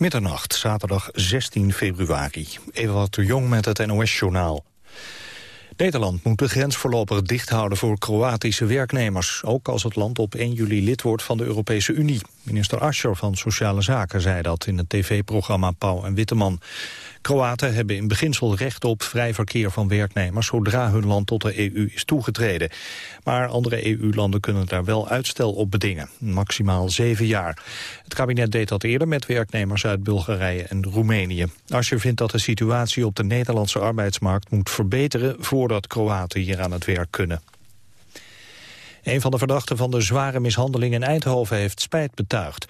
Middernacht, zaterdag 16 februari. Ewald de Jong met het NOS-journaal. Nederland moet de grens voorlopig dicht houden voor Kroatische werknemers. Ook als het land op 1 juli lid wordt van de Europese Unie. Minister Ascher van Sociale Zaken zei dat in het tv-programma Pauw en Witteman. Kroaten hebben in beginsel recht op vrij verkeer van werknemers... zodra hun land tot de EU is toegetreden. Maar andere EU-landen kunnen daar wel uitstel op bedingen. Maximaal zeven jaar. Het kabinet deed dat eerder met werknemers uit Bulgarije en Roemenië. je vindt dat de situatie op de Nederlandse arbeidsmarkt moet verbeteren... voordat Kroaten hier aan het werk kunnen. Een van de verdachten van de zware mishandeling in Eindhoven heeft spijt betuigd.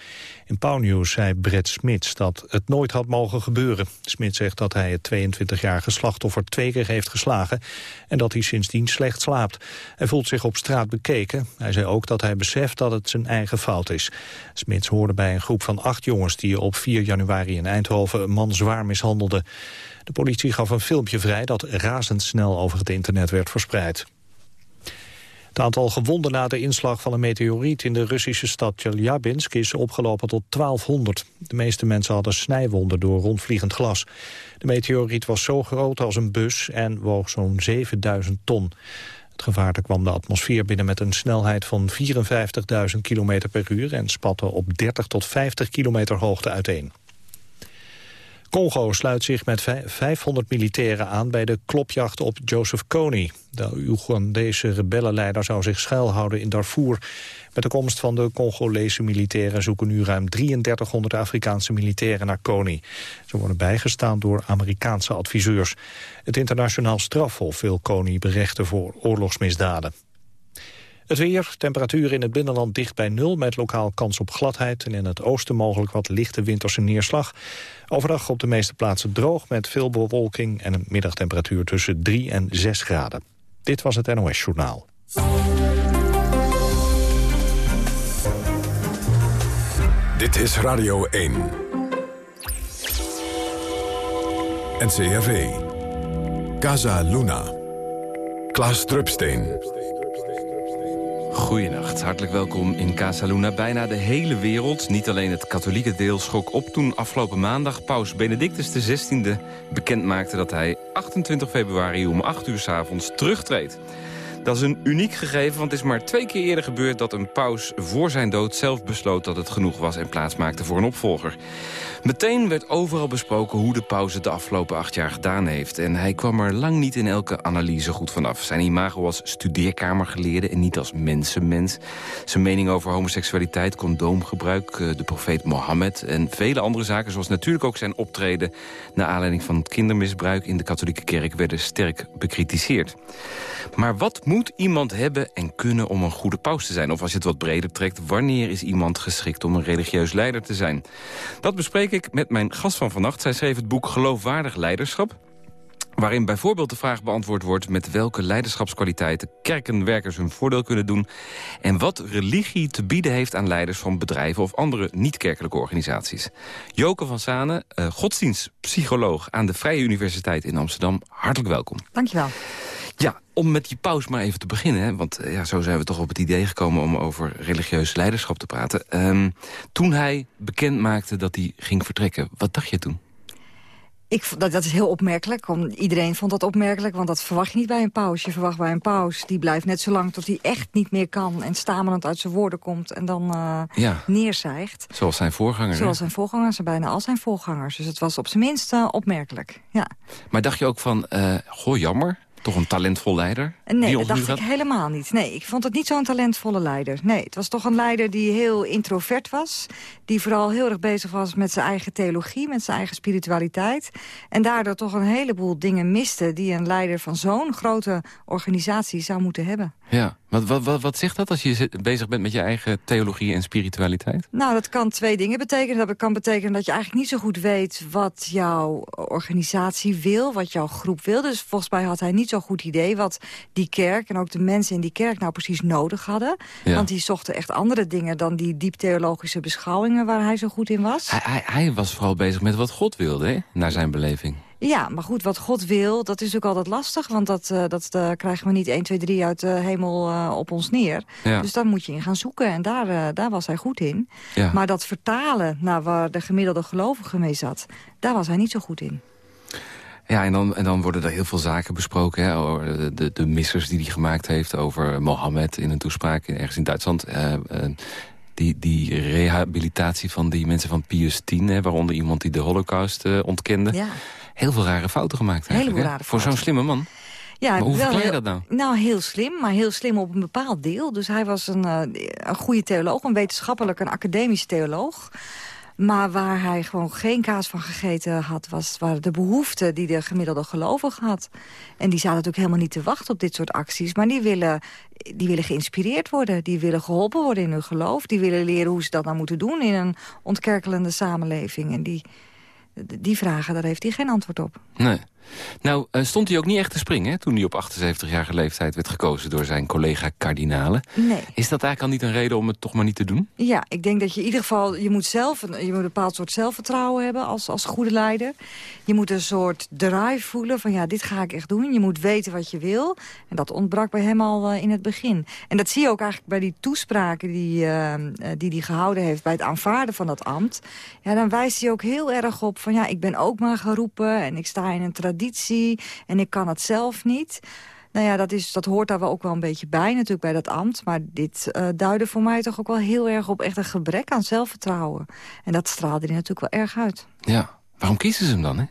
In Pauwnieuws zei Brett Smits dat het nooit had mogen gebeuren. Smits zegt dat hij het 22-jarige slachtoffer twee keer heeft geslagen... en dat hij sindsdien slecht slaapt. Hij voelt zich op straat bekeken. Hij zei ook dat hij beseft dat het zijn eigen fout is. Smits hoorde bij een groep van acht jongens... die op 4 januari in Eindhoven een man zwaar mishandelde. De politie gaf een filmpje vrij dat razendsnel over het internet werd verspreid. Het aantal gewonden na de inslag van een meteoriet in de Russische stad Chelyabinsk is opgelopen tot 1200. De meeste mensen hadden snijwonden door rondvliegend glas. De meteoriet was zo groot als een bus en woog zo'n 7000 ton. Het gevaarte kwam de atmosfeer binnen met een snelheid van 54.000 km per uur... en spatte op 30 tot 50 kilometer hoogte uiteen. Congo sluit zich met 500 militairen aan bij de klopjacht op Joseph Kony. De Oegandese rebellenleider zou zich schuilhouden in Darfur. Met de komst van de Congolese militairen zoeken nu ruim 3300 Afrikaanse militairen naar Kony. Ze worden bijgestaan door Amerikaanse adviseurs. Het internationaal strafhof wil Kony berechten voor oorlogsmisdaden. Het weer, temperatuur in het binnenland dicht bij nul... met lokaal kans op gladheid en in het oosten mogelijk wat lichte winterse neerslag. Overdag op de meeste plaatsen droog met veel bewolking... en een middagtemperatuur tussen 3 en 6 graden. Dit was het NOS Journaal. Dit is Radio 1. NCRV. Casa Luna. Klaas Drupsteen. Goedenacht, hartelijk welkom in Casa Luna. Bijna de hele wereld, niet alleen het katholieke deel, schrok op toen afgelopen maandag paus Benedictus XVI bekend maakte dat hij 28 februari om 8 uur s avonds terugtreedt. Dat is een uniek gegeven, want het is maar twee keer eerder gebeurd... dat een paus voor zijn dood zelf besloot dat het genoeg was... en plaats maakte voor een opvolger. Meteen werd overal besproken hoe de paus het de afgelopen acht jaar gedaan heeft. En hij kwam er lang niet in elke analyse goed vanaf. Zijn imago was studeerkamergeleerde en niet als mensenmens. Zijn mening over homoseksualiteit, condoomgebruik, eh, de profeet Mohammed... en vele andere zaken, zoals natuurlijk ook zijn optreden... naar aanleiding van kindermisbruik in de katholieke kerk... werden sterk bekritiseerd. Maar wat moet iemand hebben en kunnen om een goede paus te zijn? Of als je het wat breder trekt, wanneer is iemand geschikt om een religieus leider te zijn? Dat bespreek ik met mijn gast van vannacht. Zij schreef het boek Geloofwaardig Leiderschap waarin bijvoorbeeld de vraag beantwoord wordt... met welke leiderschapskwaliteiten kerkenwerkers hun voordeel kunnen doen... en wat religie te bieden heeft aan leiders van bedrijven... of andere niet-kerkelijke organisaties. Joke van Zanen, uh, godsdienstpsycholoog aan de Vrije Universiteit in Amsterdam. Hartelijk welkom. Dankjewel. Ja, om met die paus maar even te beginnen. Hè, want eh, ja, zo zijn we toch op het idee gekomen om over religieus leiderschap te praten. Um, toen hij bekend maakte dat hij ging vertrekken, wat dacht je toen? Ik, dat, dat is heel opmerkelijk. Iedereen vond dat opmerkelijk, want dat verwacht je niet bij een paus. Je verwacht bij een paus, die blijft net zo lang tot hij echt niet meer kan... en stamelend uit zijn woorden komt en dan uh, ja. neerzijgt. Zoals zijn voorganger. Zoals zijn voorgangers en bijna al zijn voorgangers. Dus het was op zijn minst uh, opmerkelijk, ja. Maar dacht je ook van, uh, goh, jammer, toch een talentvol leider? Nee, dat dacht ik helemaal niet. Nee, ik vond het niet zo'n talentvolle leider. Nee, het was toch een leider die heel introvert was. Die vooral heel erg bezig was met zijn eigen theologie, met zijn eigen spiritualiteit. En daardoor toch een heleboel dingen miste... die een leider van zo'n grote organisatie zou moeten hebben. Ja, wat, wat, wat, wat zegt dat als je bezig bent met je eigen theologie en spiritualiteit? Nou, dat kan twee dingen betekenen. Dat kan betekenen dat je eigenlijk niet zo goed weet wat jouw organisatie wil, wat jouw groep wil. Dus volgens mij had hij niet zo'n goed idee wat die kerk en ook de mensen in die kerk nou precies nodig hadden. Want die zochten echt andere dingen dan die diep theologische beschouwingen waar hij zo goed in was. Hij, hij, hij was vooral bezig met wat God wilde, hè? naar zijn beleving. Ja, maar goed, wat God wil, dat is ook altijd lastig. Want dat, uh, dat uh, krijgen we niet 1, 2, 3 uit de hemel uh, op ons neer. Ja. Dus daar moet je in gaan zoeken. En daar, daar was hij goed in. Ja. Maar dat vertalen naar waar de gemiddelde gelovige mee zat... daar was hij niet zo goed in. Ja, en dan, en dan worden er heel veel zaken besproken. Hè, over de, de, de missers die hij gemaakt heeft. Over Mohammed in een toespraak ergens in Duitsland. Uh, uh, die, die rehabilitatie van die mensen van Pius X. Hè, waaronder iemand die de holocaust uh, ontkende. Ja. Heel veel rare fouten gemaakt eigenlijk. Rare Voor zo'n slimme man. Ja, maar hoe verklaar je dat nou? Nou, heel slim, maar heel slim op een bepaald deel. Dus hij was een, een goede theoloog, een wetenschappelijk, een academisch theoloog. Maar waar hij gewoon geen kaas van gegeten had... was waar de behoefte die de gemiddelde gelovige had. En die zaten natuurlijk helemaal niet te wachten op dit soort acties. Maar die willen, die willen geïnspireerd worden. Die willen geholpen worden in hun geloof. Die willen leren hoe ze dat nou moeten doen in een ontkerkelende samenleving. En die, die vragen, daar heeft hij geen antwoord op. Nee. Nou, uh, stond hij ook niet echt te springen... Hè, toen hij op 78-jarige leeftijd werd gekozen door zijn collega-kardinalen. Nee. Is dat eigenlijk al niet een reden om het toch maar niet te doen? Ja, ik denk dat je in ieder geval... je moet, zelf een, je moet een bepaald soort zelfvertrouwen hebben als, als goede leider. Je moet een soort drive voelen van ja, dit ga ik echt doen. Je moet weten wat je wil. En dat ontbrak bij hem al uh, in het begin. En dat zie je ook eigenlijk bij die toespraken die uh, die, die gehouden heeft... bij het aanvaarden van dat ambt. Ja, dan wijst hij ook heel erg op van ja, ik ben ook maar geroepen... en ik sta in een traditie en ik kan het zelf niet. Nou ja, dat, is, dat hoort daar wel ook wel een beetje bij natuurlijk bij dat ambt. Maar dit uh, duidde voor mij toch ook wel heel erg op echt een gebrek aan zelfvertrouwen. En dat straalde hij natuurlijk wel erg uit. Ja, waarom kiezen ze hem dan, hè?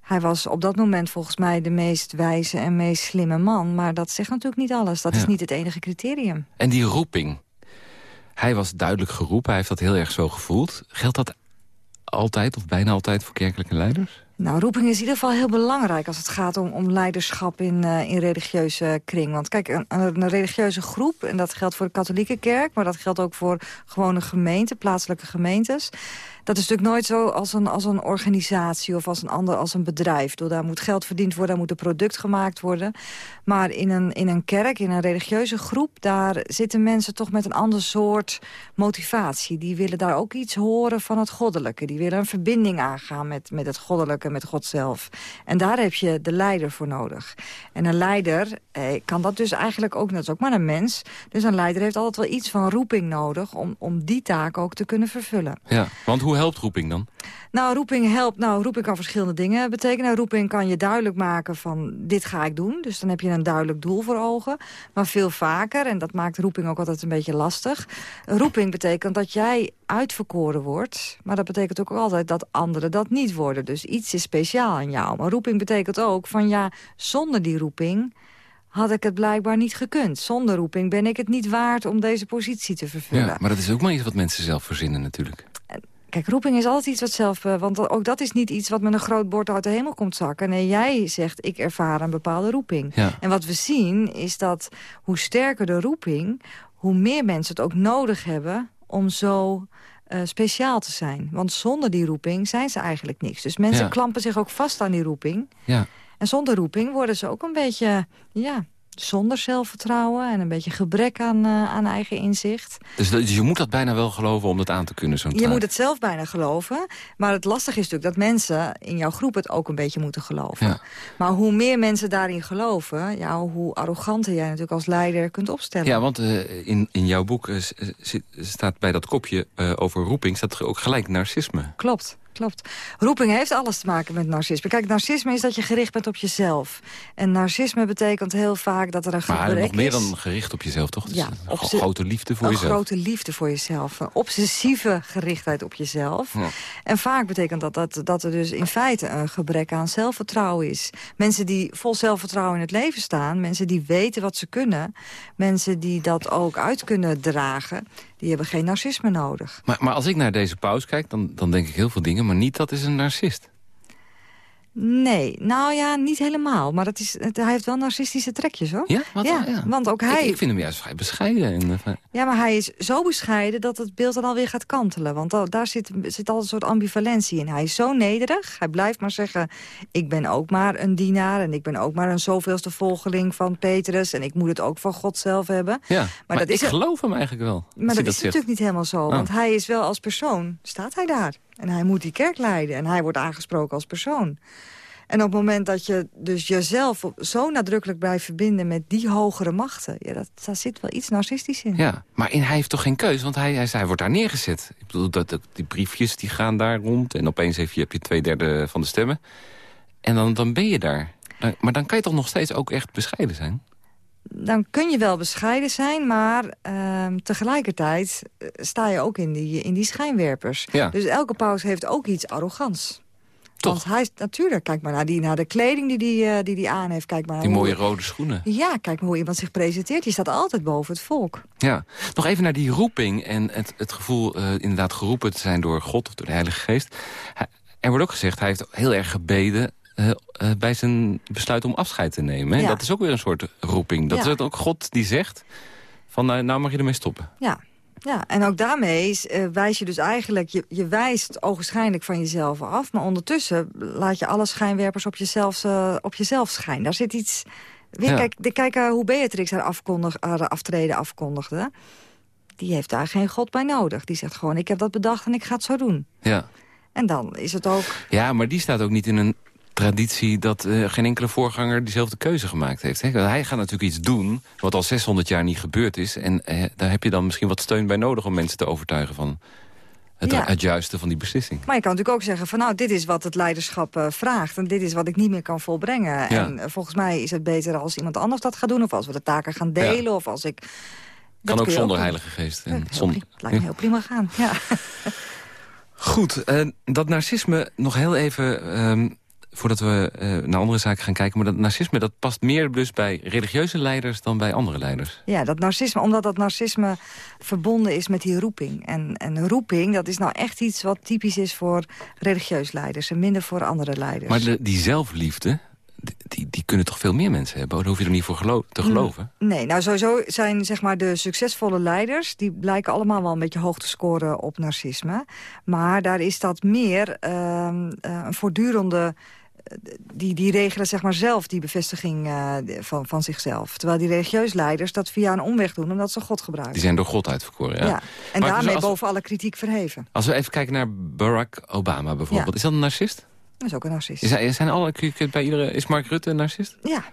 Hij was op dat moment volgens mij de meest wijze en meest slimme man. Maar dat zegt natuurlijk niet alles. Dat is niet het enige criterium. En die roeping. Hij was duidelijk geroepen. Hij heeft dat heel erg zo gevoeld. Geldt dat altijd of bijna altijd voor kerkelijke leiders? Nou, roeping is in ieder geval heel belangrijk als het gaat om, om leiderschap in, uh, in religieuze kring. Want kijk, een, een, religieuze groep, en dat geldt voor de katholieke kerk... maar dat geldt ook voor gewone gemeenten, plaatselijke gemeentes dat is natuurlijk nooit zo als een, als een organisatie of als een ander als een bedrijf. Door daar moet geld verdiend worden, daar moet een product gemaakt worden. Maar in een, in een kerk, in een religieuze groep, daar zitten mensen toch met een ander soort motivatie. Die willen daar ook iets horen van het goddelijke. Die willen een verbinding aangaan met, met het goddelijke, met God zelf. En daar heb je de leider voor nodig. En een leider eh, kan dat dus eigenlijk ook, dat is ook maar een mens. Dus een leider heeft altijd wel iets van roeping nodig om, om die taak ook te kunnen vervullen. Ja, want hoe helpt roeping dan? Nou, roeping helpt. Nou, roeping kan verschillende dingen betekenen. Roeping kan je duidelijk maken van dit ga ik doen. Dus dan heb je een duidelijk doel voor ogen. Maar veel vaker, en dat maakt roeping ook altijd een beetje lastig. Roeping betekent dat jij uitverkoren wordt. Maar dat betekent ook altijd dat anderen dat niet worden. Dus iets is speciaal aan jou. Maar roeping betekent ook van ja, zonder die roeping had ik het blijkbaar niet gekund. Zonder roeping ben ik het niet waard om deze positie te vervullen. Ja, maar dat is ook maar iets wat mensen zelf verzinnen natuurlijk. Kijk, roeping is altijd iets wat zelf... Eh, want ook dat is niet iets wat met een groot bord uit de hemel komt zakken. Nee, jij zegt, ik ervaar een bepaalde roeping. En wat we zien is dat hoe sterker de roeping... hoe meer mensen het ook nodig hebben om zo uh, speciaal te zijn. Want zonder die roeping zijn ze eigenlijk niks. Dus mensen klampen zich ook vast aan die roeping. Ja. En zonder roeping worden ze ook een beetje... ja, zonder zelfvertrouwen en een beetje gebrek aan, uh, aan eigen inzicht. Dus, dus, je moet dat bijna wel geloven om dat aan te kunnen, zo'n Je moet het zelf bijna geloven. Maar het lastige is natuurlijk dat mensen in jouw groep het ook een beetje moeten geloven. Ja. Maar hoe meer mensen daarin geloven, ja, hoe arroganter jij natuurlijk als leider kunt opstellen. Ja, want uh, in, in jouw boek uh, staat bij dat kopje over roeping... staat er ook gelijk narcisme. Klopt klopt. Roeping heeft alles te maken met narcisme. Kijk, narcisme is dat je gericht bent op jezelf. En narcisme betekent heel vaak dat er een gebrek is... Maar nog meer dan gericht op jezelf, toch? Ja, een grote liefde voor jezelf. Een grote liefde voor jezelf. Een obsessieve gerichtheid op jezelf. Ja. En vaak betekent dat, dat dat er dus in feite een gebrek aan zelfvertrouwen is. Mensen die vol zelfvertrouwen in het leven staan... mensen die weten wat ze kunnen... mensen die dat ook uit kunnen dragen die hebben geen narcisme nodig. Maar, maar als ik naar deze pauze kijk, dan, dan denk ik heel veel dingen... maar niet dat is een narcist. Nee, nou ja, niet helemaal. Maar dat is, hij heeft wel narcistische trekjes, hoor. Ja? Wat ja, ja. want ook hij... Ik, ik, vind hem juist vrij bescheiden. En, ja, maar hij is zo bescheiden dat het beeld dan alweer gaat kantelen. Want daar zit, zit al een soort ambivalentie in. Hij is zo nederig. Hij blijft maar zeggen, ik ben ook maar een dienaar... en ik ben ook maar een zoveelste volgeling van Petrus... en ik moet het ook van God zelf hebben. Ja, maar, dat ik is geloof hem eigenlijk wel. Maar dat, is natuurlijk niet helemaal zo. Oh. Want hij is wel als persoon, staat hij daar. En hij moet die kerk leiden. En hij wordt aangesproken als persoon. En op het moment dat je dus jezelf zo nadrukkelijk blijft verbinden... met die hogere machten, ja, dat, daar zit wel iets narcistisch in. Ja, maar in, hij heeft toch geen keus, want hij, hij, wordt daar neergezet. Ik bedoel, dat, dat, die briefjes die gaan daar rond... en opeens heb je, heb je twee derde van de stemmen. En dan, dan ben je daar. Maar dan kan je toch nog steeds ook echt bescheiden zijn? Dan kun je wel bescheiden zijn, maar uh, tegelijkertijd eh, sta je ook in die, in die schijnwerpers. Ja. Dus elke paus heeft ook iets arrogants. Toch? Want hij is natuurlijk, kijk maar naar, die, naar de kleding die, die hij die, die aan heeft. Kijk maar die mooie rode schoenen. Ja, kijk maar hoe iemand zich presenteert. Die staat altijd boven het volk. Ja, nog even naar die roeping en het, het gevoel uh, inderdaad geroepen te zijn door God of door de Heilige Geest. er wordt ook gezegd, hij heeft heel erg gebeden uh, uh, bij zijn besluit om afscheid te nemen. Hè? Ja. Dat is ook weer een soort roeping. Dat ja. is ook God die zegt, van nou, nou mag je ermee stoppen. Ja, ja, en ook daarmee uh, wijs je dus eigenlijk... Je, je wijst ogenschijnlijk van jezelf af... maar ondertussen laat je alle schijnwerpers op jezelf, uh, op jezelf schijnen. Daar zit iets... Weer, ja. Kijk, de, kijk uh, hoe Beatrix haar, afkondig, haar aftreden afkondigde. Die heeft daar geen god bij nodig. Die zegt gewoon, ik heb dat bedacht en ik ga het zo doen. Ja. En dan is het ook... Ja, maar die staat ook niet in een traditie dat uh, geen enkele voorganger diezelfde keuze gemaakt heeft. Hè? Hij gaat natuurlijk iets doen wat al 600 jaar niet gebeurd is. En uh, daar heb je dan misschien wat steun bij nodig om mensen te overtuigen van het, Ja. het juiste van die beslissing. Maar je kan natuurlijk ook zeggen van nou, dit is wat het leiderschap uh, vraagt. En dit is wat ik niet meer kan volbrengen. Ja. En uh, volgens mij is het beter als iemand anders dat gaat doen. Of als we de taken gaan delen. Ja. Of als ik... Kan ook zonder heilige geest. En zonder... Lijkt me heel prima gaan, ja. Goed, eh, dat narcisme nog heel even... ehm, voordat we eh, naar andere zaken gaan kijken... maar dat narcisme dat past meer dus bij religieuze leiders... dan bij andere leiders. Ja, dat narcisme, omdat dat narcisme verbonden is met die roeping. En, en roeping, dat is nou echt iets wat typisch is voor religieus leiders... en minder voor andere leiders. Maar de, die zelfliefde, die, die, die kunnen toch veel meer mensen hebben? Daar hoef je er niet voor gelo te geloven. Nee, nou sowieso zijn zeg maar, de succesvolle leiders... die blijken allemaal wel een beetje hoog te scoren op narcisme. Maar daar is dat meer uh, een voortdurende... Die, die regelen zeg maar zelf die bevestiging uh, van, van zichzelf. Terwijl die religieus leiders dat via een omweg doen... omdat ze God gebruiken. Die zijn door God uitverkoren, ja. ja. En Maar daarmee boven alle kritiek verheven. Als we even kijken naar Barack Obama bijvoorbeeld. Ja. Is dat een narcist? Dat is ook een narcist. Is, zijn alle, bij iedere, is Mark Rutte een narcist? Ja,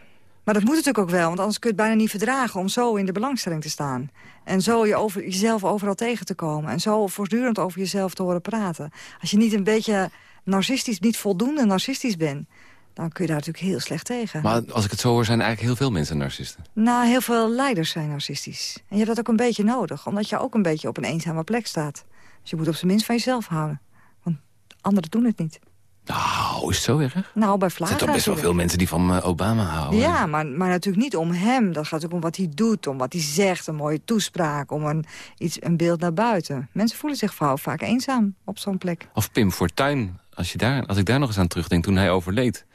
maar dat moet natuurlijk ook wel. Want anders kun je het bijna niet verdragen om zo in de belangstelling te staan. En zo je over, jezelf overal tegen te komen. En zo voortdurend over jezelf te horen praten. Als je niet een beetje narcistisch, niet voldoende narcistisch bent... dan kun je daar natuurlijk heel slecht tegen. Maar als ik het zo hoor, zijn eigenlijk heel veel mensen narcisten. Nou, heel veel leiders zijn narcistisch. En je hebt dat ook een beetje nodig. Omdat je ook een beetje op een eenzame plek staat. Dus je moet op zijn minst van jezelf houden. Want anderen doen het niet. Nou, is het zo erg? Er Nou, bij zijn Vlaanderen... toch best wel veel mensen die van eh, Obama houden. Ja, maar, maar natuurlijk niet om hem. Dat gaat ook om wat hij doet, om wat hij zegt, een mooie toespraak... om een, iets, een beeld naar buiten. Mensen voelen zich vooral vaak eenzaam op zo'n plek. Of Pim Fortuyn, als, je daar, als ik daar nog eens aan terugdenk toen hij overleed.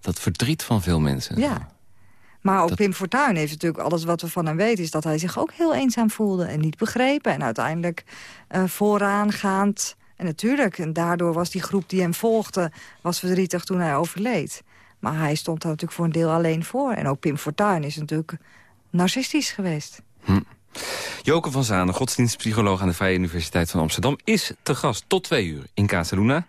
Dat verdriet van veel mensen. Ja. Maar ook Dat- Pim Fortuyn heeft natuurlijk alles wat we van hem weten... is dat hij zich ook heel eenzaam voelde en niet begrepen. En uiteindelijk eh vooraangaand. En natuurlijk, en daardoor was die groep die hem volgde... was verdrietig toen hij overleed. Maar hij stond daar natuurlijk voor een deel alleen voor. En ook Pim Fortuyn is natuurlijk narcistisch geweest. Joke van Zanen, godsdienstpsycholoog aan de Vrije Universiteit van Amsterdam... is te gast tot twee uur in Casaluna.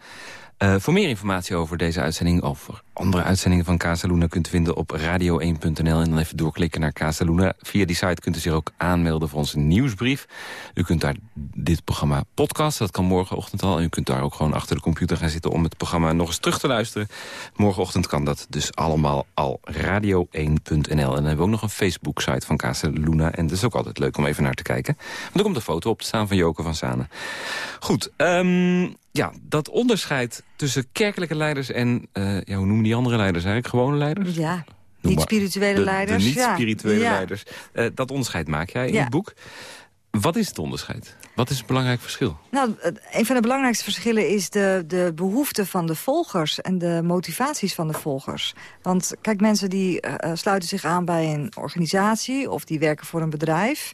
Eh voor meer informatie over deze uitzending... of andere uitzendingen van Casaluna... kunt u vinden op radio1.nl en dan even doorklikken naar Casaluna. Via die site kunt u zich ook aanmelden voor onze nieuwsbrief. U kunt daar dit programma podcasten, dat kan morgenochtend al. En u kunt daar ook gewoon achter de computer gaan zitten... om het programma nog eens terug te luisteren. Morgenochtend kan dat dus allemaal al radio1.nl. En dan hebben we ook nog een Facebook-site van Casaluna. En dat is ook altijd leuk om even naar te kijken. Want er komt een foto op te staan van Joke van Zanen. Goed, ehm, ja, dat onderscheid tussen kerkelijke leiders en... eh, ja, hoe noemen die andere leiders eigenlijk? Gewone leiders? Ja, Noem niet maar spirituele de, leiders. De ja. niet-spirituele Ja. leiders. Eh, dat onderscheid maak jij in Ja. het boek. Wat is het onderscheid? Wat is het belangrijk verschil? Nou, een van de belangrijkste verschillen is de, de behoeften van de volgers... en de motivaties van de volgers. Want kijk, mensen die eh, sluiten zich aan bij een organisatie... of die werken voor een bedrijf...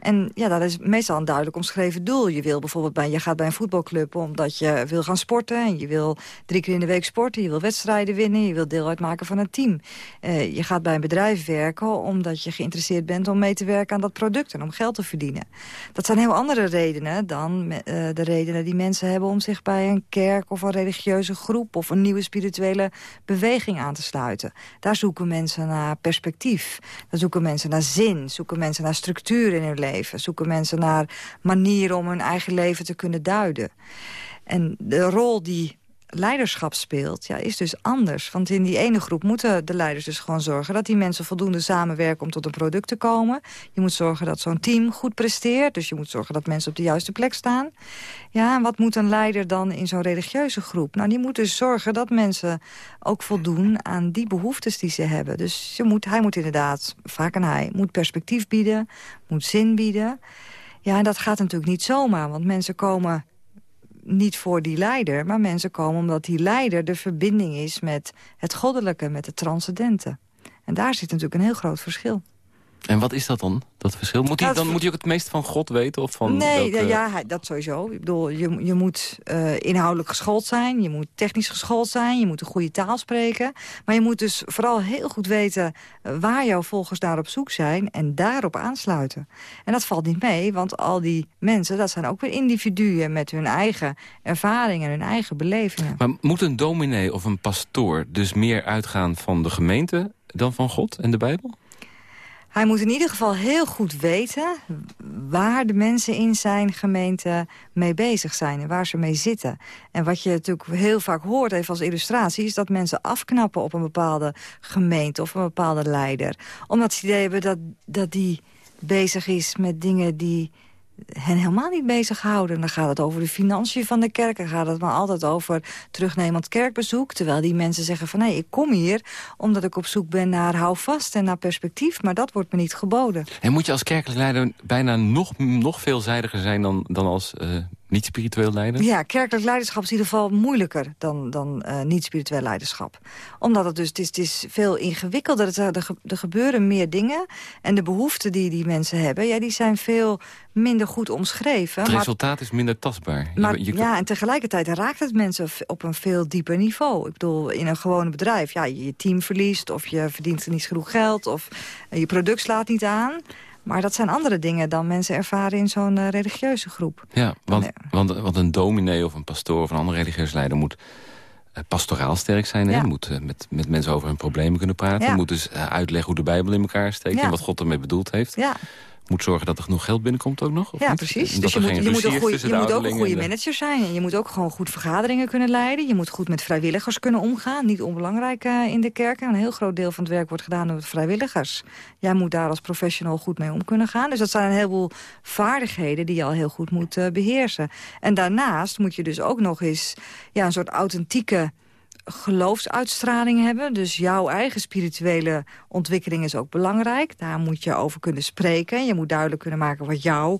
En ja, dat is meestal een duidelijk omschreven doel. Je wil bijvoorbeeld bij, je gaat bij een voetbalclub omdat je wil gaan sporten. En je wil drie keer in de week sporten. Je wil wedstrijden winnen. Je wil deel uitmaken van een team. Uh, je gaat bij een bedrijf werken omdat je geïnteresseerd bent om mee te werken aan dat product. En om geld te verdienen. Dat zijn heel andere redenen dan uh, de redenen die mensen hebben om zich bij een kerk of een religieuze groep of een nieuwe spirituele beweging aan te sluiten. Daar zoeken mensen naar perspectief. Daar zoeken mensen naar zin. Zoeken mensen naar structuur in hun leven. Zoeken mensen naar manieren om hun eigen leven te kunnen duiden. En de rol die leiderschap speelt, ja, is dus anders. Want in die ene groep moeten de leiders dus gewoon zorgen... dat die mensen voldoende samenwerken om tot een product te komen. Je moet zorgen dat zo'n team goed presteert. Dus je moet zorgen dat mensen op de juiste plek staan. Ja, en wat moet een leider dan in zo'n religieuze groep? Nou, die moet dus zorgen dat mensen ook voldoen aan die behoeftes die ze hebben. Dus je moet, hij moet inderdaad, vaak en hij, moet perspectief bieden, moet zin bieden... Ja, en dat gaat natuurlijk niet zomaar, want mensen komen niet voor die leider, maar mensen komen omdat die leider de verbinding is met het goddelijke, met het transcendente. En daar zit natuurlijk een heel groot verschil. En wat is dat dan, dat verschil? Moet hij, dan moet hij ook het meest van God weten? Of van nee, ja, dat sowieso. Ik bedoel, je, je moet uh, inhoudelijk geschoold zijn. Je moet technisch geschoold zijn. Je moet een goede taal spreken. Maar je moet dus vooral heel goed weten eh, waar jouw volgers naar op zoek zijn. En daarop aansluiten. En dat valt niet mee, want al die mensen... dat zijn ook weer individuen met hun eigen ervaringen en hun eigen belevingen. Maar moet een dominee of een pastoor dus meer uitgaan van de gemeente... dan van God en de Bijbel? Hij moet in ieder geval heel goed weten waar de mensen in zijn gemeente mee bezig zijn en waar ze mee zitten. En wat je natuurlijk heel vaak hoort, even als illustratie, is dat mensen afknappen op een bepaalde gemeente of een bepaalde leider. Omdat ze idee hebben dat, dat die bezig is met dingen die hen helemaal niet bezighouden. Dan gaat het over de financiën van de kerk. Dan gaat het maar altijd over terugnemend kerkbezoek. Terwijl die mensen zeggen van... nee, ik kom hier omdat ik op zoek ben naar houvast en naar perspectief. Maar dat wordt me niet geboden. En moet je als kerkelijk leider bijna nog, nog veelzijdiger zijn... dan, dan als uh, niet-spiritueel leider? Ja, kerkelijk leiderschap is in ieder geval moeilijker dan, dan uh, niet-spiritueel leiderschap. Omdat het dus, het is, het is veel ingewikkelder. Er, er, er gebeuren meer dingen. En de behoeften die die mensen hebben, ja, die zijn veel minder goed omschreven. Het resultaat is minder tastbaar. Maar, Ja, en tegelijkertijd raakt het mensen op een veel dieper niveau. Ik bedoel, in een gewone bedrijf, ja, je team verliest... of je verdient niet genoeg geld, of je product slaat niet aan... Maar dat zijn andere dingen dan mensen ervaren in zo'n uh, religieuze groep. Ja, want, eh, want, want, een dominee of een pastoor of een andere religieuze leider moet uh, pastoraal sterk zijn. Ja. Moet uh, met, met mensen over hun problemen kunnen praten. Ja. Moet dus uitleggen hoe de Bijbel in elkaar steekt ja. en wat God ermee bedoeld heeft. Moet zorgen dat er genoeg geld binnenkomt ook nog? Of ja, precies. Dus je moet, je moet, ook, goeie, je moet ook een goede manager zijn. En je moet ook gewoon goed vergaderingen kunnen leiden. Je moet goed met vrijwilligers kunnen omgaan. Niet onbelangrijk uh, in de kerk. Een heel groot deel van het werk wordt gedaan door vrijwilligers. Jij moet daar als professional goed mee om kunnen gaan. Dus dat zijn een heleboel vaardigheden die je al heel goed moet uh, beheersen. En daarnaast moet je dus ook nog eens ja, een soort authentieke geloofsuitstraling hebben. Dus jouw eigen spirituele ontwikkeling is ook belangrijk. Daar moet je over kunnen spreken. Je moet duidelijk kunnen maken wat jouw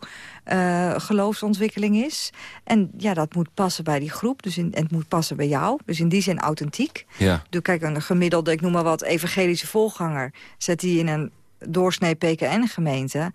uh, geloofsontwikkeling is. En ja, dat moet passen bij die groep. Dus in, het moet passen bij jou. Dus in die zin authentiek. Ja. Dus kijk, een gemiddelde, ik noem maar wat, evangelische volganger... zet die in een doorsnee PKN-gemeente...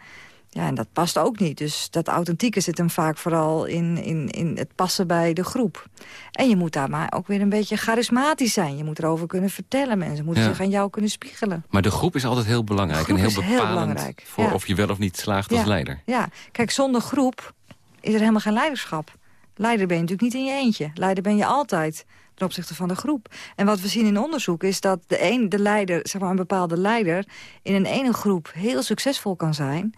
Ja, en dat past ook niet. Dus dat authentieke zit hem vaak vooral in, in, in het passen bij de groep. En je moet daar maar ook weer een beetje charismatisch zijn. Je moet erover kunnen vertellen. Mensen moeten zich aan jou kunnen spiegelen. Maar de groep is altijd heel belangrijk. En heel bepalend heel voor of je wel of niet slaagt als leider. Ja, kijk, zonder groep is er helemaal geen leiderschap. Leider ben je natuurlijk niet in je eentje. Leider ben je altijd ten opzichte van de groep. En wat we zien in onderzoek is dat de, een, de leider, zeg maar een bepaalde leider... in een ene groep heel succesvol kan zijn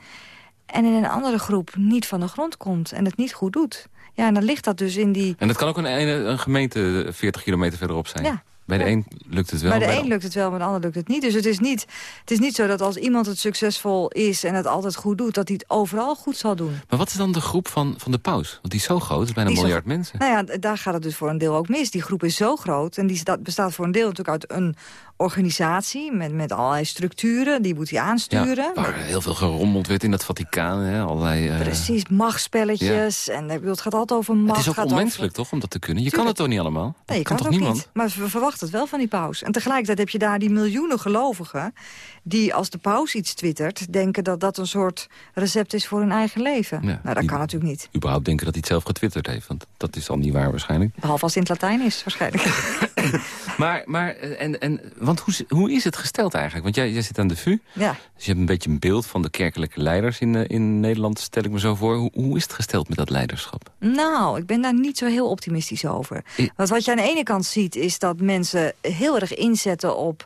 en in een andere groep niet van de grond komt en het niet goed doet. Ja, en dan ligt dat dus in die... En dat kan ook een, een gemeente 40 kilometer verderop zijn? Ja, bij de een lukt het wel. Bij de een lukt het wel, bij de ander lukt het niet. Dus het is niet, het is niet zo dat als iemand het succesvol is en het altijd goed doet... dat hij het overal goed zal doen. Maar wat is dan de groep van, van de paus? Want die is zo groot, het is bijna een miljard mensen. Nou ja, daar gaat het dus voor een deel ook mis. Die groep is zo groot en die bestaat voor een deel natuurlijk uit een organisatie met, met allerlei structuren. Die moet hij aansturen. Ja, waar heel veel gerommeld werd in het Vaticaan. Hè? Allerlei, uh... Precies, machtspelletjes. En het gaat altijd over macht. Het is ook onmenselijk toch, om dat te kunnen? Je kan het toch niet allemaal? Nee, je kan, toch niemand? Niet. Maar we verwachten verwacht het wel van die paus. En tegelijkertijd heb je daar die miljoenen gelovigen... die als de paus iets twittert... denken dat dat een soort recept is voor hun eigen leven. nou, dat kan natuurlijk niet. Überhaupt denken dat hij het zelf getwitterd heeft. Want dat is al niet waar waarschijnlijk. Behalve als het in het Latijn is, waarschijnlijk. maar, maar en, en, want hoe, hoe is het gesteld eigenlijk? Want jij, jij zit aan de VU. Ja. Dus je hebt een beetje een beeld van de kerkelijke leiders in, eh, in Nederland, stel ik me zo voor. Hoe, hoe is het gesteld met dat leiderschap? Nou, ik ben daar niet zo heel optimistisch over. Want wat je aan de ene kant ziet, is dat mensen heel erg inzetten op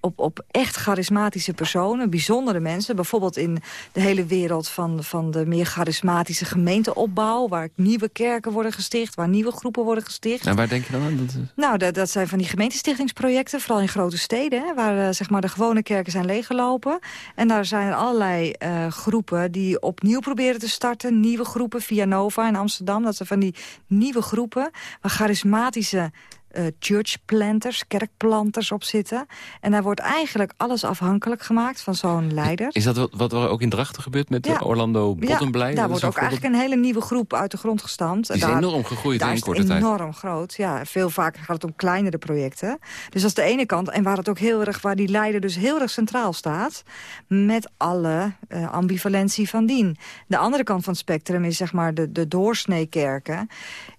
op, op echt charismatische personen, bijzondere mensen. Bijvoorbeeld in de hele wereld van, van de meer charismatische gemeenteopbouw... waar nieuwe kerken worden gesticht, waar nieuwe groepen worden gesticht. En waar denk je dan aan? Dat... Nou, dat, dat zijn van die gemeentestichtingsprojecten, vooral in grote steden... Hè, waar uh, zeg maar de gewone kerken zijn leeggelopen. En daar zijn er allerlei uh, groepen die opnieuw proberen te starten. Nieuwe groepen, via Nova in Amsterdam. Dat zijn van die nieuwe groepen waar charismatische uh, churchplanters, kerkplanters op zitten. En daar wordt eigenlijk alles afhankelijk gemaakt van zo'n leider. Is dat wat, wat er ook in Drachten gebeurt met ja. Orlando Bottomblij? Ja, daar wordt ook eigenlijk een hele nieuwe groep uit de grond gestampt. Die is daar, enorm gegroeid in korte tijd. enorm groot. Ja, veel vaker gaat het om kleinere projecten. Dus dat is de ene kant. En waar het ook heel erg, waar die leider dus heel erg centraal staat. Met alle uh, ambivalentie van dien. De andere kant van het spectrum is zeg maar de, de doorsneekerken.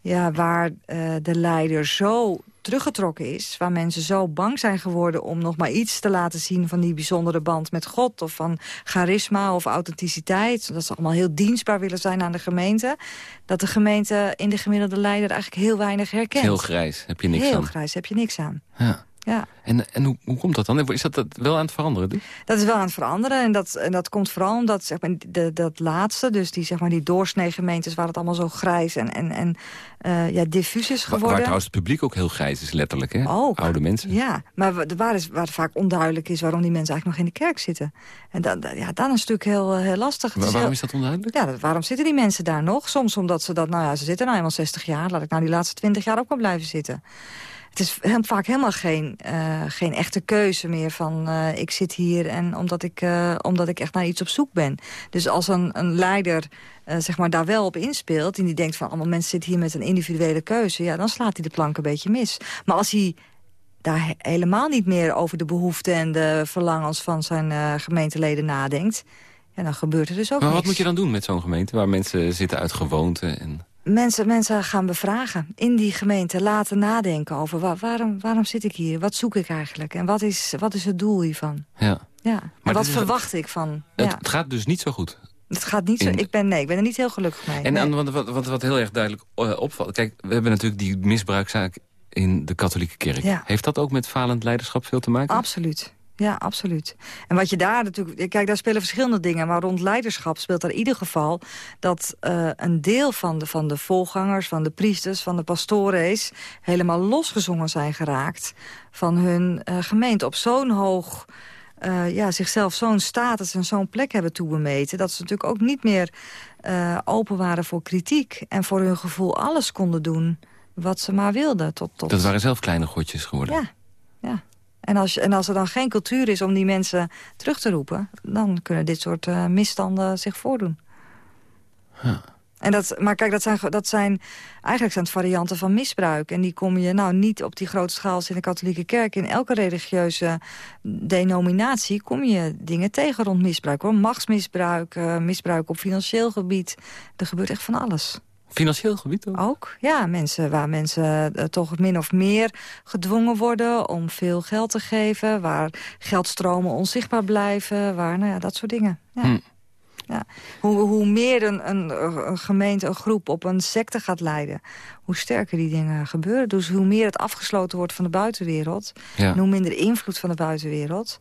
Ja, waar uh, de leider zo teruggetrokken is... waar mensen zo bang zijn geworden om nog maar iets te laten zien... van die bijzondere band met God of van charisma of authenticiteit. Dat ze allemaal heel dienstbaar willen zijn aan de gemeente. Dat de gemeente in de gemiddelde leider eigenlijk heel weinig herkent. Heel grijs, heb je niks heel aan. Heel grijs, heb je niks aan. Ja. Ja. En, en hoe, hoe komt dat dan? Is dat, dat wel aan het veranderen? Dus? Dat is wel aan het veranderen. En dat, en dat komt vooral omdat zeg maar, de, dat laatste, dus die, zeg maar, die doorsnee gemeentes... waar het allemaal zo grijs en, en, en uh, ja, diffuus is geworden. Waar, waar trouwens het publiek ook heel grijs is, letterlijk. Hè? Oude mensen. Ja, maar waar, is, waar het vaak onduidelijk is... waarom die mensen eigenlijk nog in de kerk zitten. En dan, ja, dan is het natuurlijk heel, heel lastig. Waar, waarom is dat onduidelijk? Ja, waarom zitten die mensen daar nog? Soms omdat ze dat, nou ja, ze zitten nou eenmaal 60 jaar... laat ik nou die laatste 20 jaar ook wel blijven zitten het is heel, vaak helemaal geen, uh, geen echte keuze meer van uh, ik zit hier en omdat ik, uh, omdat ik echt naar iets op zoek ben. Dus als een, een leider zeg maar daar wel op inspeelt en die denkt van allemaal mensen zitten hier met een individuele keuze, ja, dan slaat hij de plank een beetje mis. Maar als hij daar helemaal niet meer over de behoeften en de verlangens van zijn gemeenteleden nadenkt, ja, dan gebeurt er dus ook Maar niks. wat moet je dan doen met zo'n gemeente waar mensen zitten uit gewoonte en mensen, mensen gaan bevragen in die gemeente. Laten nadenken over waar, waarom, waarom zit ik hier? Wat zoek ik eigenlijk? En wat is, wat is het doel hiervan? Ja. ja. Maar wat verwacht ik van? Het, ja. het, gaat dus niet zo goed. Het gaat niet zo. In... Ik ben, nee, ik ben er niet heel gelukkig mee. En, nee. wat, wat, wat, heel erg duidelijk uh, opvalt... Kijk, we hebben natuurlijk die misbruikzaak in de katholieke kerk. Ja. Heeft dat ook met falend leiderschap veel te maken? Absoluut. Ja, absoluut. En wat je daar natuurlijk... Kijk, daar spelen verschillende dingen. Maar rond leiderschap speelt er in ieder geval... dat uh, een deel van de, van de voorgangers, van de priesters, van de pastoren... is helemaal losgezongen zijn geraakt van hun uh, gemeente. Op zo'n hoog... Uh, ja, zichzelf zo'n status en zo'n plek hebben toebemeten... dat ze natuurlijk ook niet meer open waren voor kritiek... en voor hun gevoel alles konden doen wat ze maar wilden. Tot, tot... Dat waren zelf kleine godjes geworden. Ja, ja. En als, en als er dan geen cultuur is om die mensen terug te roepen... dan kunnen dit soort uh, misstanden zich voordoen. Huh. En dat, maar kijk, dat zijn, dat zijn eigenlijk zijn het varianten van misbruik. En die kom je nou niet op die grote schaal als in de katholieke kerk. In elke religieuze denominatie kom je dingen tegen rond misbruik. Hoor. Machtsmisbruik, uh, misbruik op financieel gebied. Er gebeurt echt van alles. Financieel gebied ook? Ook, ja. Mensen, waar mensen uh, toch min of meer gedwongen worden om veel geld te geven. Waar geldstromen onzichtbaar blijven. Waar, nou ja, dat soort dingen. Ja. Hm. Ja. Hoe, hoe meer een, een, een, gemeente, een groep op een secte gaat leiden... hoe sterker die dingen gebeuren. Dus hoe meer het afgesloten wordt van de buitenwereld... Ja. en hoe minder invloed van de buitenwereld...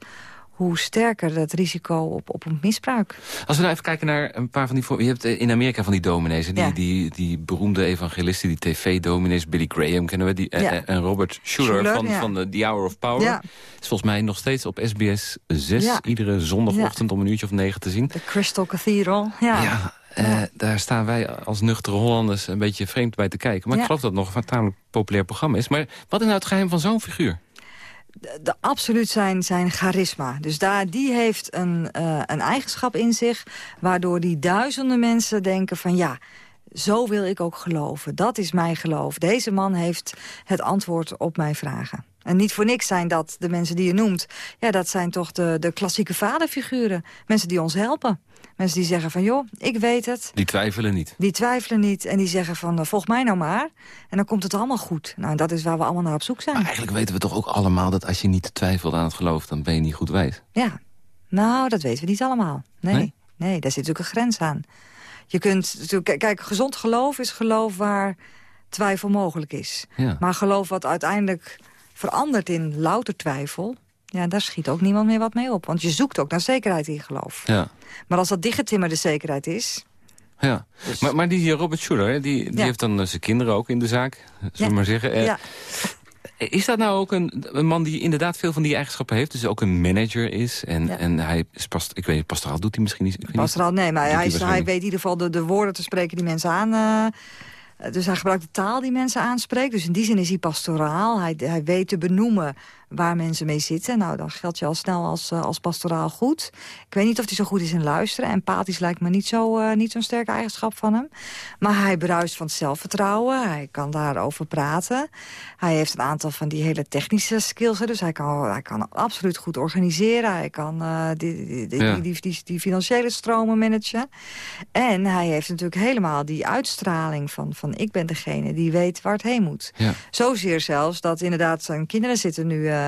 hoe sterker het risico op, op een misbruik. Als we nou even kijken naar een paar van die... Je hebt in Amerika van die dominees. Die, Ja. die, die beroemde evangelisten, die tv-dominees. Billy Graham kennen we. Die, en- Ja. en, Robert Schuller, Schuller, van, ja. van de The Hour of Power. Ja. Is volgens mij nog steeds op SBS 6. Ja. Iedere zondagochtend om een uurtje of negen te zien. De Crystal Cathedral, ja. Ja, eh, daar staan wij als nuchtere Hollanders een beetje vreemd bij te kijken. Maar ik geloof dat het nog een tamelijk populair programma is. Maar wat is nou het geheim van zo'n figuur? De, absoluut zijn, zijn charisma. Dus daar, die heeft een, eh, een eigenschap in zich... waardoor die duizenden mensen denken van ja... Zo wil ik ook geloven. Dat is mijn geloof. Deze man heeft het antwoord op mijn vragen. En niet voor niks zijn dat de mensen die je noemt... ja, dat zijn toch de, de klassieke vaderfiguren. Mensen die ons helpen. Mensen die zeggen van, joh, ik weet het. Die twijfelen niet. Die twijfelen niet en die zeggen van, uh, volg mij nou maar. En dan komt het allemaal goed. Nou, dat is waar we allemaal naar op zoek zijn. Maar eigenlijk weten we toch ook allemaal dat als je niet twijfelt aan het geloof... dan ben je niet goed wijs. Ja, nou, dat weten we niet allemaal. Nee, nee, nee daar zit natuurlijk een grens aan. Je kunt, kijk, gezond geloof is geloof waar twijfel mogelijk is. Ja. Maar geloof wat uiteindelijk verandert in louter twijfel... Ja, daar schiet ook niemand meer wat mee op. Want je zoekt ook naar zekerheid in geloof. Ja. Maar als dat dichtgetimmerde zekerheid is... Ja, dus- maar, maar die Robert Schuller, die, die heeft dan zijn kinderen ook in de zaak, zullen we maar zeggen. Eh, ja. Is dat nou ook een, een, man die inderdaad veel van die eigenschappen heeft? Dus ook een manager is en, en hij is past, ik weet niet, pastoraal doet hij misschien niet. Pastoraal, nee, maar hij, hij, weet in ieder geval de, de woorden te spreken die mensen aan... Uh, dus hij gebruikt de taal die mensen aanspreekt. Dus in die zin is hij pastoraal. Hij, hij weet te benoemen waar mensen mee zitten. Nou, dan geldt je al snel als, uh, als pastoraal goed. Ik weet niet of hij zo goed is in luisteren. Empathisch lijkt me niet zo'n uh, niet zo'n sterke eigenschap van hem. Maar hij bruist van zelfvertrouwen. Hij kan daarover praten. Hij heeft een aantal van die hele technische skills. Dus hij kan, hij kan absoluut goed organiseren. Hij kan uh, die, die, die, die, die, die, financiële stromen managen. En hij heeft natuurlijk helemaal die uitstraling van, van ik ben degene die weet waar het heen moet. Ja. Zozeer zelfs dat inderdaad zijn kinderen zitten nu uh,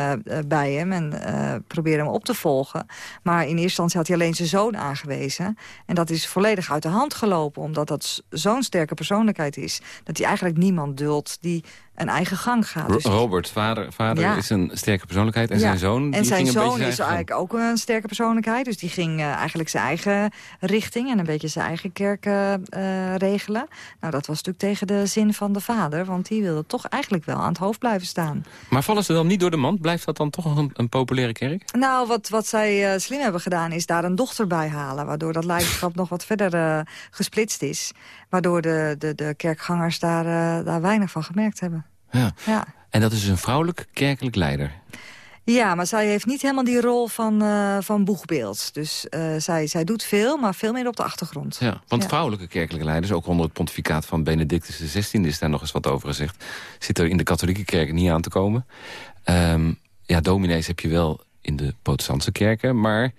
bij hem en uh, proberen hem op te volgen. Maar in eerste instantie had hij alleen zijn zoon aangewezen. En dat is volledig uit de hand gelopen, omdat dat zo'n sterke persoonlijkheid is... dat hij eigenlijk niemand duldt die een eigen gang gaat. Dus Robert, vader, vader is een sterke persoonlijkheid. En zijn zoon die En zijn ging zoon is eigenlijk ook een sterke persoonlijkheid. Dus die ging uh, eigenlijk zijn eigen richting en een beetje zijn eigen kerk uh, regelen. Nou, dat was natuurlijk tegen de zin van de vader. Want die wilde toch eigenlijk wel aan het hoofd blijven staan. Maar vallen ze dan niet door de mand? Blijft dat dan toch een, een populaire kerk? Nou, wat, wat zij uh, slim hebben gedaan is daar een dochter bij halen. Waardoor dat leiderschap nog wat verder gesplitst is. Waardoor de, de, de kerkgangers daar, daar weinig van gemerkt hebben. Ja. ja. En dat is dus een vrouwelijk kerkelijk leider. Ja, maar zij heeft niet helemaal die rol van, uh, van boegbeeld. Dus uh, zij, zij doet veel, maar veel meer op de achtergrond. Ja, want vrouwelijke kerkelijke leiders, ook onder het pontificaat van Benedictus XVI... is daar nog eens wat over gezegd, zit er in de katholieke kerk niet aan te komen. Um, ja, dominees heb je wel in de protestantse kerken, maar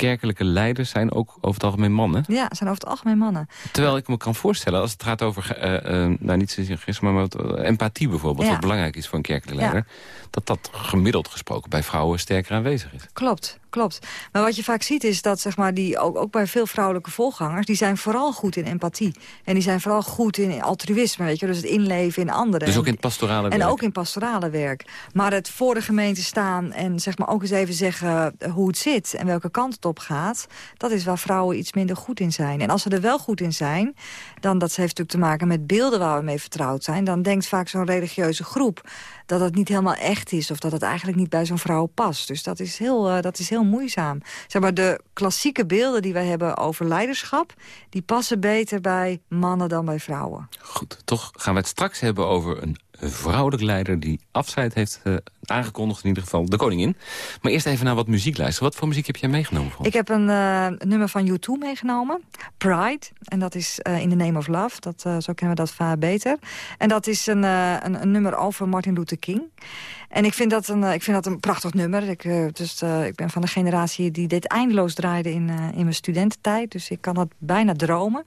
kerkelijke leiders zijn ook over het algemeen mannen. Ja, zijn over het algemeen mannen. Terwijl ik me kan voorstellen, als het gaat over, uh, uh, nou niet zozeer maar wat, uh, empathie bijvoorbeeld, wat belangrijk is voor een kerkelijke leider, dat dat gemiddeld gesproken bij vrouwen sterker aanwezig is. Klopt, klopt. Maar wat je vaak ziet is dat zeg maar, die, ook, ook bij veel vrouwelijke volgangers... die zijn vooral goed in empathie. En die zijn vooral goed in altruïsme, weet je. Dus het inleven in anderen. Dus ook in het pastorale werk? En ook in pastorale werk. Maar het voor de gemeente staan en zeg maar, ook eens even zeggen hoe het zit... en welke kant het op gaat, dat is waar vrouwen iets minder goed in zijn. En als ze er wel goed in zijn, dan dat heeft natuurlijk te maken met beelden waar we mee vertrouwd zijn... dan denkt vaak zo'n religieuze groep dat het niet helemaal echt is... of dat het eigenlijk niet bij zo'n vrouw past. Dus dat is heel, uh, dat is heel moeizaam. Zeg maar, de klassieke beelden die wij hebben over leiderschap... die passen beter bij mannen dan bij vrouwen. Goed, toch gaan we het straks hebben over een vrouwelijk leider... die afscheid heeft uh, aangekondigd, in ieder geval de koningin. Maar eerst even naar wat muziek luisteren. Wat voor muziek heb jij meegenomen? Ik heb een uh, nummer van U2 meegenomen, Pride. En dat is uh, In the Name of Love, dat, zo kennen we dat vaak beter. En dat is een, een nummer over Martin Luther King. En ik vind dat een, ik vind dat een prachtig nummer. Ik, dus, uh, ik ben van de generatie die dit eindeloos draaide in, in mijn studententijd. Dus ik kan dat bijna dromen.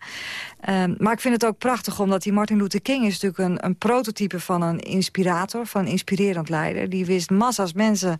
Um, maar ik vind het ook prachtig omdat die Martin Luther King is natuurlijk een, een prototype van een inspirator. Van een inspirerend leider. Die wist massa's mensen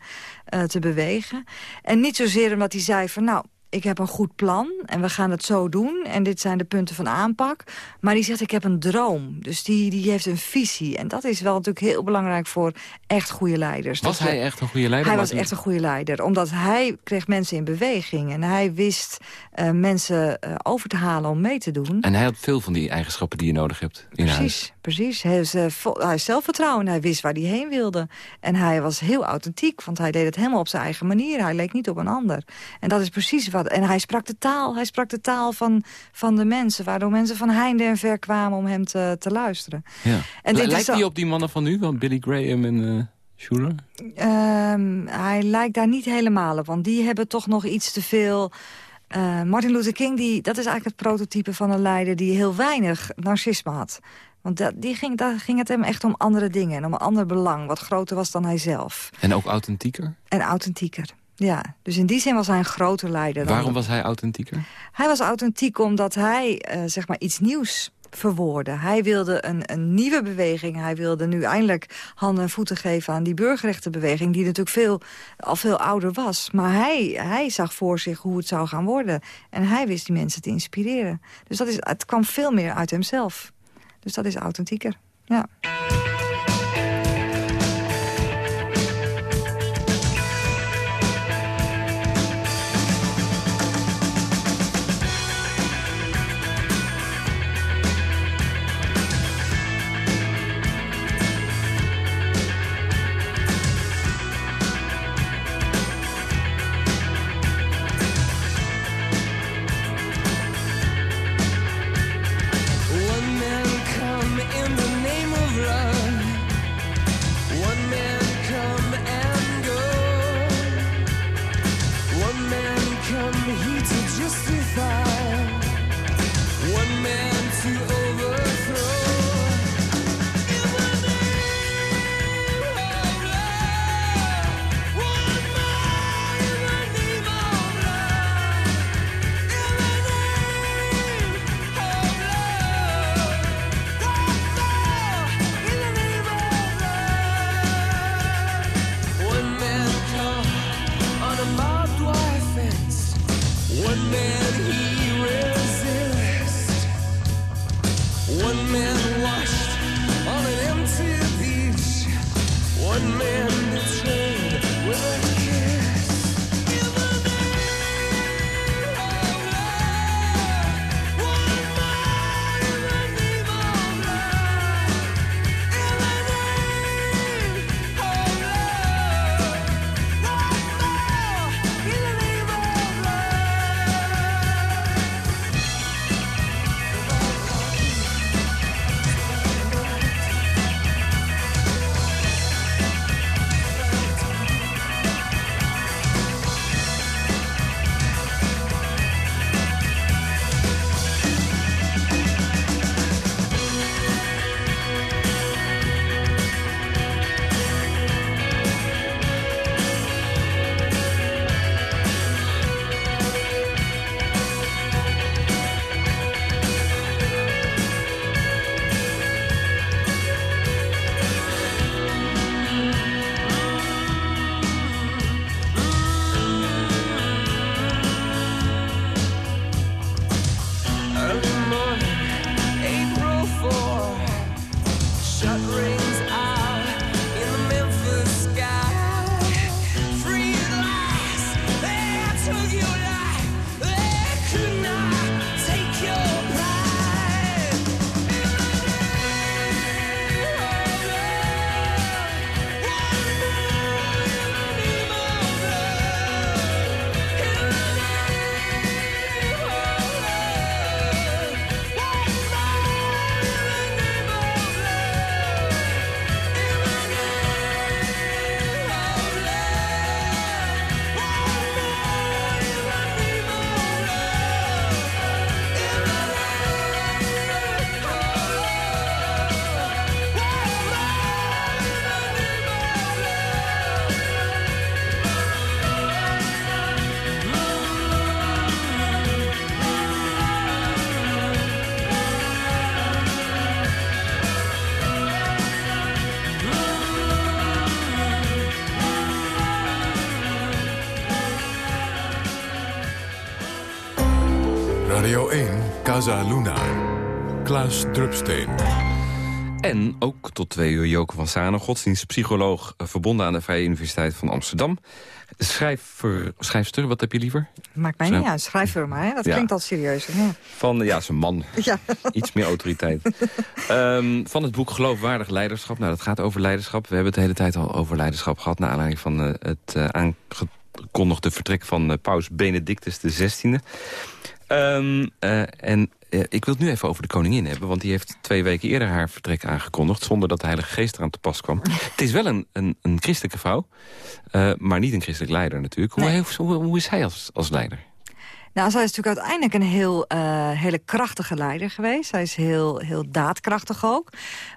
te bewegen. En niet zozeer omdat hij zei van nou ik heb een goed plan en we gaan het zo doen. En dit zijn de punten van aanpak. Maar die zegt, ik heb een droom. Dus die, die heeft een visie. En dat is wel natuurlijk heel belangrijk voor echt goede leiders. Was hij echt een goede leider? Hij was echt een goede leider. Omdat hij kreeg mensen in beweging. En hij wist uh, mensen uh, over te halen om mee te doen. En hij had veel van die eigenschappen die je nodig hebt in precies, huis. Precies, hij is, uh, hij is zelfvertrouwen. Hij wist waar hij heen wilde. En hij was heel authentiek. Want hij deed het helemaal op zijn eigen manier. Hij leek niet op een ander. En dat is precies wat en hij sprak de taal. Hij sprak de taal van, van de mensen. Waardoor mensen van heinde en ver kwamen om hem te, te luisteren. Ja. En dit lijkt hij op die mannen van nu? Want Billy Graham en uh, Schuller? Um, hij lijkt daar niet helemaal op. Want die hebben toch nog iets te veel... Uh, Martin Luther King, die, dat is eigenlijk het prototype van een leider... die heel weinig narcisme had. Want dat, die ging, daar ging het hem echt om andere dingen en om een ander belang... wat groter was dan hij zelf. En ook authentieker? En authentieker, ja. Dus in die zin was hij een groter leider. Waarom was hij authentieker? Hij was authentiek omdat hij uh, zeg maar iets nieuws verwoorden. Hij wilde een, een nieuwe beweging. Hij wilde nu eindelijk handen en voeten geven aan die burgerrechtenbeweging... die natuurlijk veel, al veel ouder was. Maar hij, hij zag voor zich hoe het zou gaan worden. En hij wist die mensen te inspireren. Dus dat is, het kwam veel meer uit hemzelf. Dus dat is authentieker, ja. Casa Luna. Klaas Drupsteen. En ook tot twee uur Joke van Zanen, godsdienstpsycholoog... Eh, verbonden aan de Vrije Universiteit van Amsterdam. Schrijver, schrijfster, wat heb je liever? Maakt mij niet uit, schrijver maar, hè? dat klinkt al serieus. Ja. Van, ja, zijn man. Ja. Iets meer autoriteit. um, van het boek Geloofwaardig Leiderschap. Nou, dat gaat over leiderschap. We hebben het de hele tijd al over leiderschap gehad... naar aanleiding van uh, het uh, aangekondigde vertrek van uh, paus Benedictus XVI. Um, en uh, ik wil het nu even over de koningin hebben. Want die heeft twee weken eerder haar vertrek aangekondigd... zonder dat de Heilige Geest eraan te pas kwam. het is wel een, een, een christelijke vrouw. Uh, maar niet een christelijk leider natuurlijk. Hoe, hoe, hoe, is hij als, als leider? Nou, zij is natuurlijk uiteindelijk een heel, uh, hele krachtige leider geweest. Zij is heel, heel daadkrachtig ook.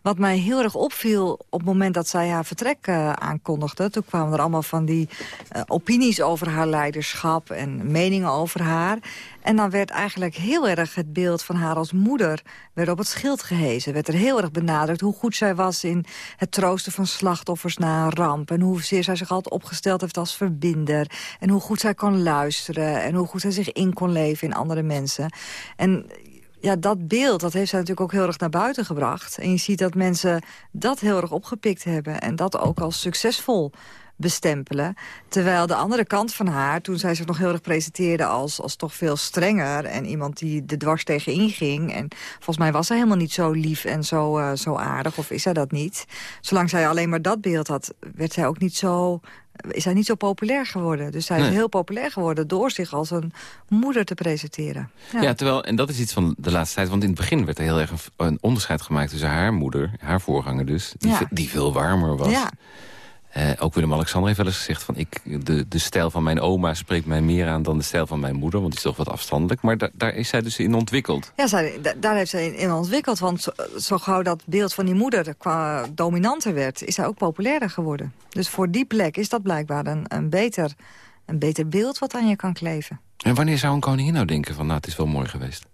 Wat mij heel erg opviel op het moment dat zij haar vertrek uh, aankondigde... toen kwamen er allemaal van die uh, opinies over haar leiderschap... en meningen over haar. En dan werd eigenlijk heel erg het beeld van haar als moeder werd op het schild gehezen. Werd er heel erg benadrukt hoe goed zij was in het troosten van slachtoffers na een ramp. En hoezeer zij zich altijd opgesteld heeft als verbinder. En hoe goed zij kon luisteren. En hoe goed zij zich in kon leven in andere mensen. En ja, dat beeld dat heeft zij natuurlijk ook heel erg naar buiten gebracht. En je ziet dat mensen dat heel erg opgepikt hebben. En dat ook als succesvol bestempelen. Terwijl de andere kant van haar, toen zij zich nog heel erg presenteerde als, als toch veel strenger... en iemand die de dwars tegenin ging... en volgens mij was zij helemaal niet zo lief en zo, uh, zo aardig, of is zij dat niet? Zolang zij alleen maar dat beeld had, werd zij ook niet zo is hij niet zo populair geworden. Dus hij is heel populair geworden door zich als een moeder te presenteren. Ja. ja. terwijl, en dat is iets van de laatste tijd... want in het begin werd er heel erg een, onderscheid gemaakt tussen haar moeder... haar voorganger dus, die, ja. die veel warmer was... Ja. Uh, ook Willem-Alexander heeft wel eens gezegd... van ik, de, de stijl van mijn oma spreekt mij meer aan dan de stijl van mijn moeder. Want die is toch wat afstandelijk. Maar da, daar is zij dus in ontwikkeld. Ja, zij, daar heeft zij in, ontwikkeld. Want zo, zo, gauw dat beeld van die moeder qua dominanter werd... is zij ook populairder geworden. Dus voor die plek is dat blijkbaar een, een, beter, een beter beeld wat aan je kan kleven. En wanneer zou een koningin nou denken van... nou, het is wel mooi geweest?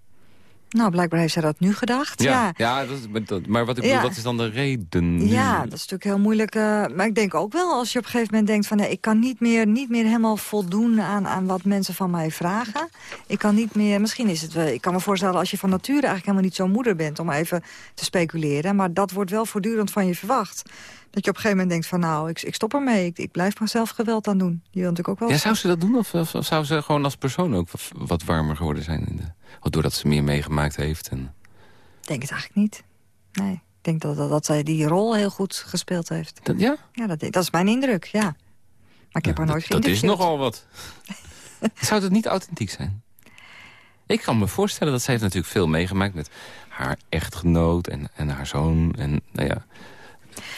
Nou, blijkbaar heeft zij dat nu gedacht. Ja, ja. dat, maar wat, ik bedoel, wat is dan de reden? Ja, dat is natuurlijk heel moeilijk. Uh, maar ik denk ook wel, als je op een gegeven moment denkt... van nee, ik kan niet meer, niet meer helemaal voldoen aan, aan wat mensen van mij vragen. Ik kan niet meer, misschien is het wel... Ik kan me voorstellen als je van nature eigenlijk helemaal niet zo'n moeder bent... om even te speculeren. Maar dat wordt wel voortdurend van je verwacht. Dat je op een gegeven moment denkt van nou, ik, ik stop ermee. Ik, ik blijf mezelf geweld aan doen. Die wil natuurlijk ook wel... Ja, zou ze dat doen? Of, of, zou ze gewoon als persoon ook wat warmer geworden zijn? In de, doordat ze meer meegemaakt heeft? En... Ik denk het eigenlijk niet. Nee, ik denk dat, dat, dat zij die rol heel goed gespeeld heeft. Dat, ja? Ja, dat, dat is mijn indruk, ja. Maar ik heb haar nooit geïnterviewd. Dat is nogal wat. Zou het niet authentiek zijn? Ik kan me voorstellen dat zij heeft natuurlijk veel meegemaakt... met haar echtgenoot en, en haar zoon. En nou ja,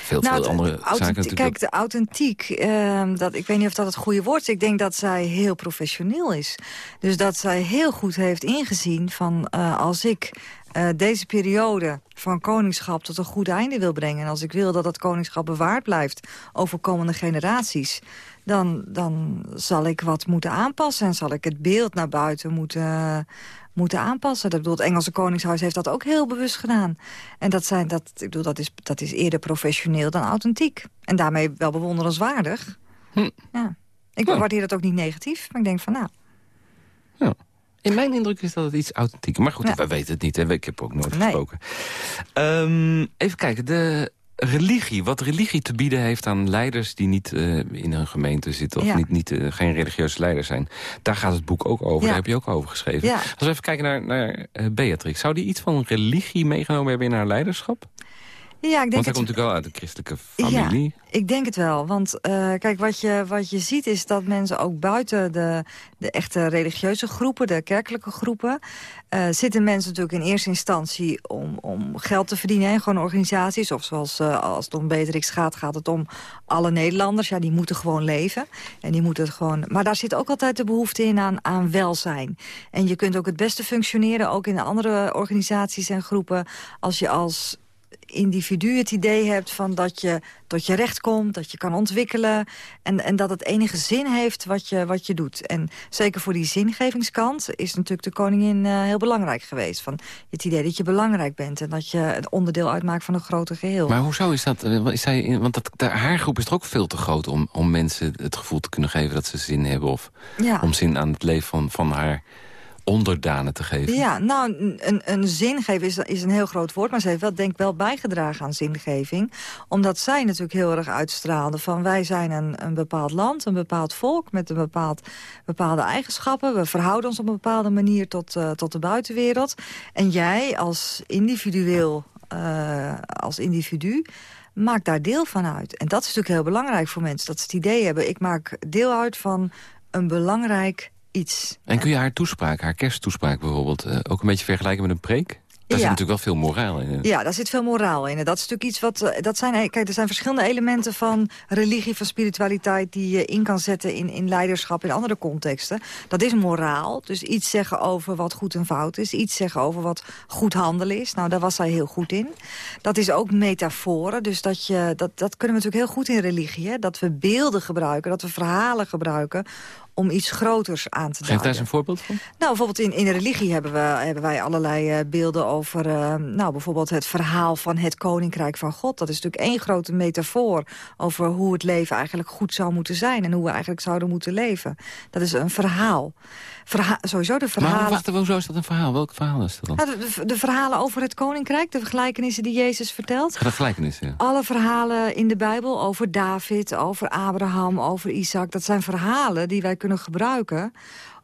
veel, nou, veel andere zaken Kijk, de authentiek, uh, dat, ik weet niet of dat het goede woord is. Ik denk dat zij heel professioneel is. Dus dat zij heel goed heeft ingezien van uh, als ik uh, deze periode van koningschap tot een goed einde wil brengen... en als ik wil dat dat koningschap bewaard blijft over komende generaties... dan, dan zal ik wat moeten aanpassen en zal ik het beeld naar buiten moeten, moeten aanpassen. Dat bedoel, het Engelse Koningshuis heeft dat ook heel bewust gedaan. En dat, zijn, dat, ik bedoel, dat, is, dat is eerder professioneel dan authentiek. En daarmee wel bewonderenswaardig. Hm. Ja. Ik ja. waardeer dat ook niet negatief, maar ik denk van nou... Ja. In mijn indruk is dat het iets authentieker. Maar goed, ja. wij weten het niet. Hè. Ik heb ook nooit nee. gesproken. Um, even kijken. De religie, wat religie te bieden heeft aan leiders... die niet uh, in een gemeente zitten of niet, niet, uh, geen religieuze leiders zijn. Daar gaat het boek ook over, ja. daar heb je ook over geschreven. Als we even kijken naar, naar uh, Beatrix. Zou die iets van religie meegenomen hebben in haar leiderschap? Ja, ik denk want hij komt natuurlijk wel uit een christelijke familie. Ja, ik denk het wel. Want uh, kijk, wat je, wat je ziet is dat mensen ook buiten de, de echte religieuze groepen... de kerkelijke groepen... Uh, zitten mensen natuurlijk in eerste instantie om, om geld te verdienen. En gewoon organisaties, of zoals uh, als het om Beatrix gaat... gaat het om alle Nederlanders. Ja, die moeten gewoon leven. En die moeten gewoon... Maar daar zit ook altijd de behoefte in aan, aan welzijn. En je kunt ook het beste functioneren, ook in de andere organisaties en groepen... als je als individu het idee hebt van dat je tot je recht komt, dat je kan ontwikkelen... en, en dat het enige zin heeft wat je, wat je doet. En zeker voor die zingevingskant is natuurlijk de koningin uh, heel belangrijk geweest. Van het idee dat je belangrijk bent en dat je een onderdeel uitmaakt van een groter geheel. Maar hoezo is dat? Eh, is zij, want dat, haar groep is er ook veel te groot om, om mensen het gevoel te kunnen geven dat ze zin hebben... of ja. om zin aan het leven van, van haar onderdanen te geven? Ja, nou, een, een zingeving is, is een heel groot woord... maar ze heeft wel, denk ik wel bijgedragen aan zingeving. Omdat zij natuurlijk heel erg uitstraalde van... wij zijn een, een bepaald land, een bepaald volk... met een bepaald, bepaalde eigenschappen. We verhouden ons op een bepaalde manier tot, uh, tot de buitenwereld. En jij als individueel, uh, als individu maak daar deel van uit. En dat is natuurlijk heel belangrijk voor mensen. Dat ze het idee hebben, ik maak deel uit van een belangrijk iets. En kun je haar toespraak, haar kersttoespraak bijvoorbeeld... Uh, ook een beetje vergelijken met een preek? Daar zit natuurlijk wel veel moraal in. Ja, daar zit veel moraal in. Dat is natuurlijk iets wat... eh, Dat zijn, kijk, er zijn verschillende elementen van religie, van spiritualiteit... die je in kan zetten in, in leiderschap in andere contexten. Dat is moraal. Dus iets zeggen over wat goed en fout is. Iets zeggen over wat goed handelen is. Nou, daar was hij heel goed in. Dat is ook metaforen. Dus dat, je, dat, dat kunnen we natuurlijk heel goed in religie. Hè? Dat we beelden gebruiken, dat we verhalen gebruiken om iets groters aan te Geef duiden. daar eens een voorbeeld van. Nou, bijvoorbeeld in, in de religie hebben, we, hebben wij allerlei eh, beelden over... eh, nou, bijvoorbeeld het verhaal van het koninkrijk van God. Dat is natuurlijk één grote metafoor over hoe het leven eigenlijk goed zou moeten zijn... en hoe we eigenlijk zouden moeten leven. Dat is een verhaal. Verha sowieso de verhalen... Maar wacht, hoezo is dat een verhaal? Welk verhaal is dat dan? Nou, de, de- verhalen over het koninkrijk, de vergelijkenissen die Jezus vertelt... De gelijkenis, ja. Alle verhalen in de Bijbel over David, over Abraham, over Isaac... dat zijn verhalen die wij kunnen gebruiken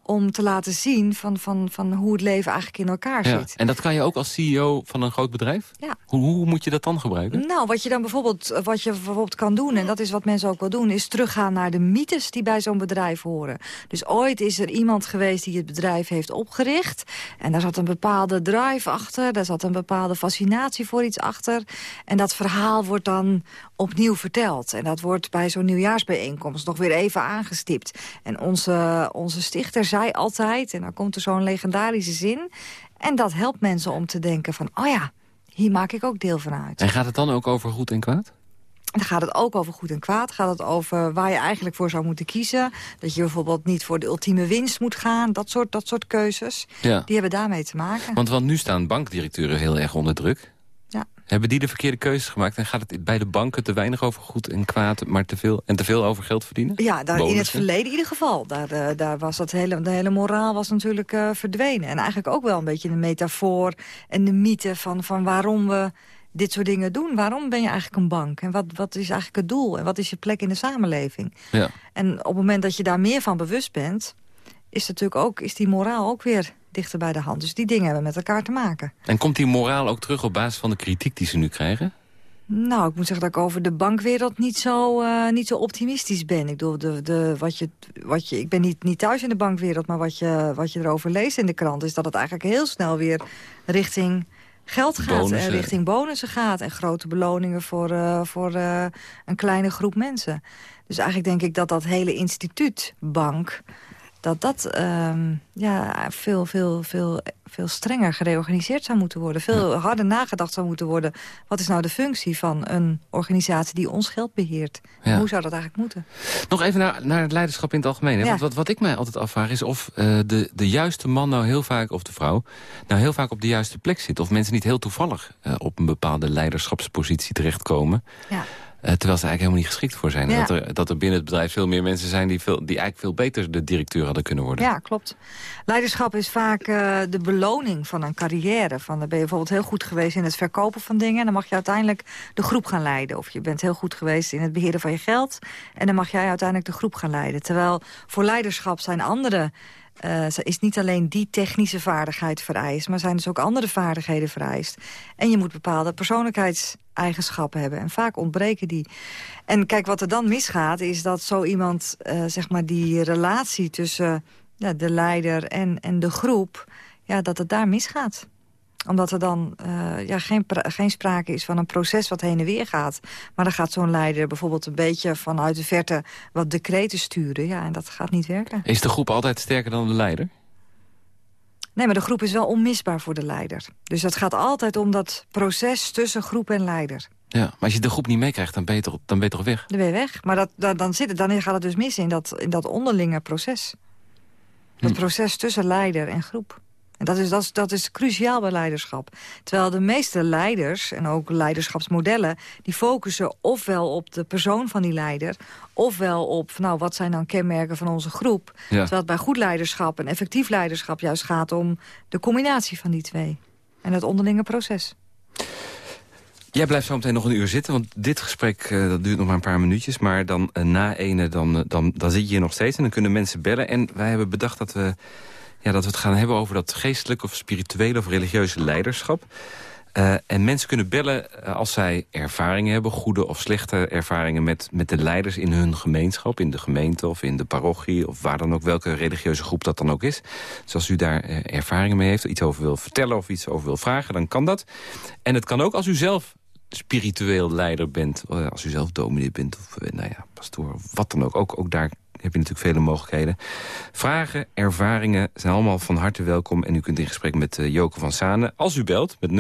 om te laten zien van, van, van hoe het leven eigenlijk in elkaar ja. zit. En dat kan je ook als CEO van een groot bedrijf? Ja. Hoe, hoe moet je dat dan gebruiken? Nou, wat je dan bijvoorbeeld, wat je bijvoorbeeld kan doen... en dat is wat mensen ook wel doen... is teruggaan naar de mythes die bij zo'n bedrijf horen. Dus ooit is er iemand geweest die het bedrijf heeft opgericht... en daar zat een bepaalde drive achter... daar zat een bepaalde fascinatie voor iets achter... en dat verhaal wordt dan opnieuw verteld. En dat wordt bij zo'n nieuwjaarsbijeenkomst nog weer even aangestipt. En onze, onze stichter zei altijd, en dan komt er zo'n legendarische zin... en dat helpt mensen om te denken van, oh ja... Hier maak ik ook deel van uit. En gaat het dan ook over goed en kwaad? Dan gaat het ook over goed en kwaad. Gaat het over waar je eigenlijk voor zou moeten kiezen. Dat je bijvoorbeeld niet voor de ultieme winst moet gaan. Dat soort, dat soort keuzes. Ja. Die hebben daarmee te maken. Want, want nu staan bankdirecteuren heel erg onder druk. Hebben die de verkeerde keuzes gemaakt? En gaat het bij de banken te weinig over goed en kwaad... maar te veel, en te veel over geld verdienen? Ja, daar, in het verleden in ieder geval. Daar, eh, daar was dat hele, de hele moraal was natuurlijk eh, verdwenen. En eigenlijk ook wel een beetje de metafoor en de mythe van, van waarom we dit soort dingen doen. Waarom ben je eigenlijk een bank? En wat, wat is eigenlijk het doel? En wat is je plek in de samenleving? Ja. En op het moment dat je daar meer van bewust bent... is, natuurlijk ook, is die moraal ook weer dichter bij de hand. Dus die dingen hebben met elkaar te maken. En komt die moraal ook terug op basis van de kritiek die ze nu krijgen? Nou, ik moet zeggen dat ik over de bankwereld niet zo, eh, niet zo optimistisch ben. Ik, bedoel, de, de, wat je, wat je, ik ben niet, niet thuis in de bankwereld, maar wat je, wat je erover leest in de krant... is dat het eigenlijk heel snel weer richting geld gaat Bonussen. en richting bonussen gaat... en grote beloningen voor, eh, voor eh, een kleine groep mensen. Dus eigenlijk denk ik dat dat hele instituut, bank... dat dat ehm, ja, veel, veel, veel, veel strenger gereorganiseerd zou moeten worden. Veel harder nagedacht zou moeten worden. Wat is nou de functie van een organisatie die ons geld beheert? Ja. Hoe zou dat eigenlijk moeten? Nog even naar, naar het leiderschap in het algemeen. Hè? Ja. Want wat, wat ik mij altijd afvraag is of eh, de, de juiste man nou heel vaak, of de vrouw... nou heel vaak op de juiste plek zit. Of mensen niet heel toevallig eh, op een bepaalde leiderschapspositie terechtkomen. Ja. Eh, terwijl ze eigenlijk helemaal niet geschikt voor zijn. En. Dat, er, dat er binnen het bedrijf veel meer mensen zijn... die, veel, die eigenlijk veel beter de directeur hadden kunnen worden. Ja, klopt. Leiderschap is vaak eh, de beloning van een carrière. Van, dan ben je bijvoorbeeld heel goed geweest in het verkopen van dingen... en dan mag je uiteindelijk de groep gaan leiden. Of je bent heel goed geweest in het beheren van je geld... en dan mag jij uiteindelijk de groep gaan leiden. Terwijl voor leiderschap zijn andere... eh, is niet alleen die technische vaardigheid vereist... maar zijn dus ook andere vaardigheden vereist. En je moet bepaalde persoonlijkheidseigenschappen hebben. En vaak ontbreken die. En kijk, wat er dan misgaat, is dat zo iemand... eh, zeg maar die relatie tussen de leider en, en de groep... Ja, dat het daar misgaat omdat er dan eh, ja, geen, geen sprake is van een proces wat heen en weer gaat. Maar dan gaat zo'n leider bijvoorbeeld een beetje vanuit de verte wat decreten sturen. Ja, en dat gaat niet werken. Is de groep altijd sterker dan de leider? Nee, maar de groep is wel onmisbaar voor de leider. Dus het gaat altijd om dat proces tussen groep en leider. Ja, maar als je de groep niet meekrijgt, dan ben je toch, dan ben je toch weg? Dan ben je weg. Maar dat, dat, dan, zit het, dan gaat het dus mis in dat, in dat onderlinge proces. Dat Hm. proces tussen leider en groep. En dat is, dat, is, dat is cruciaal bij leiderschap. Terwijl de meeste leiders, en ook leiderschapsmodellen... die focussen ofwel op de persoon van die leider... ofwel op, nou, wat zijn dan kenmerken van onze groep. Ja. Terwijl het bij goed leiderschap en effectief leiderschap... juist gaat om de combinatie van die twee. En het onderlinge proces. Jij blijft zo meteen nog een uur zitten, want dit gesprek eh, dat duurt nog maar een paar minuutjes. Maar dan eh, na ene, dan, eh, dan, dan zit je hier nog steeds en dan kunnen mensen bellen. En wij hebben bedacht dat we, ja, dat we het gaan hebben over dat geestelijke of spirituele of religieuze leiderschap. Uh, en mensen kunnen bellen als zij ervaringen hebben... goede of slechte ervaringen met, met de leiders in hun gemeenschap... in de gemeente of in de parochie of waar dan ook... welke religieuze groep dat dan ook is. Dus als u daar ervaringen mee heeft, iets over wil vertellen... of iets over wil vragen, dan kan dat. En het kan ook als u zelf spiritueel leider bent... als u zelf dominee bent of nou ja, pastoor, wat dan ook. ook. Ook daar heb je natuurlijk vele mogelijkheden. Vragen, ervaringen zijn allemaal van harte welkom. En u kunt in gesprek met uh, Joke van Zanen. Als u belt met 0800-1121.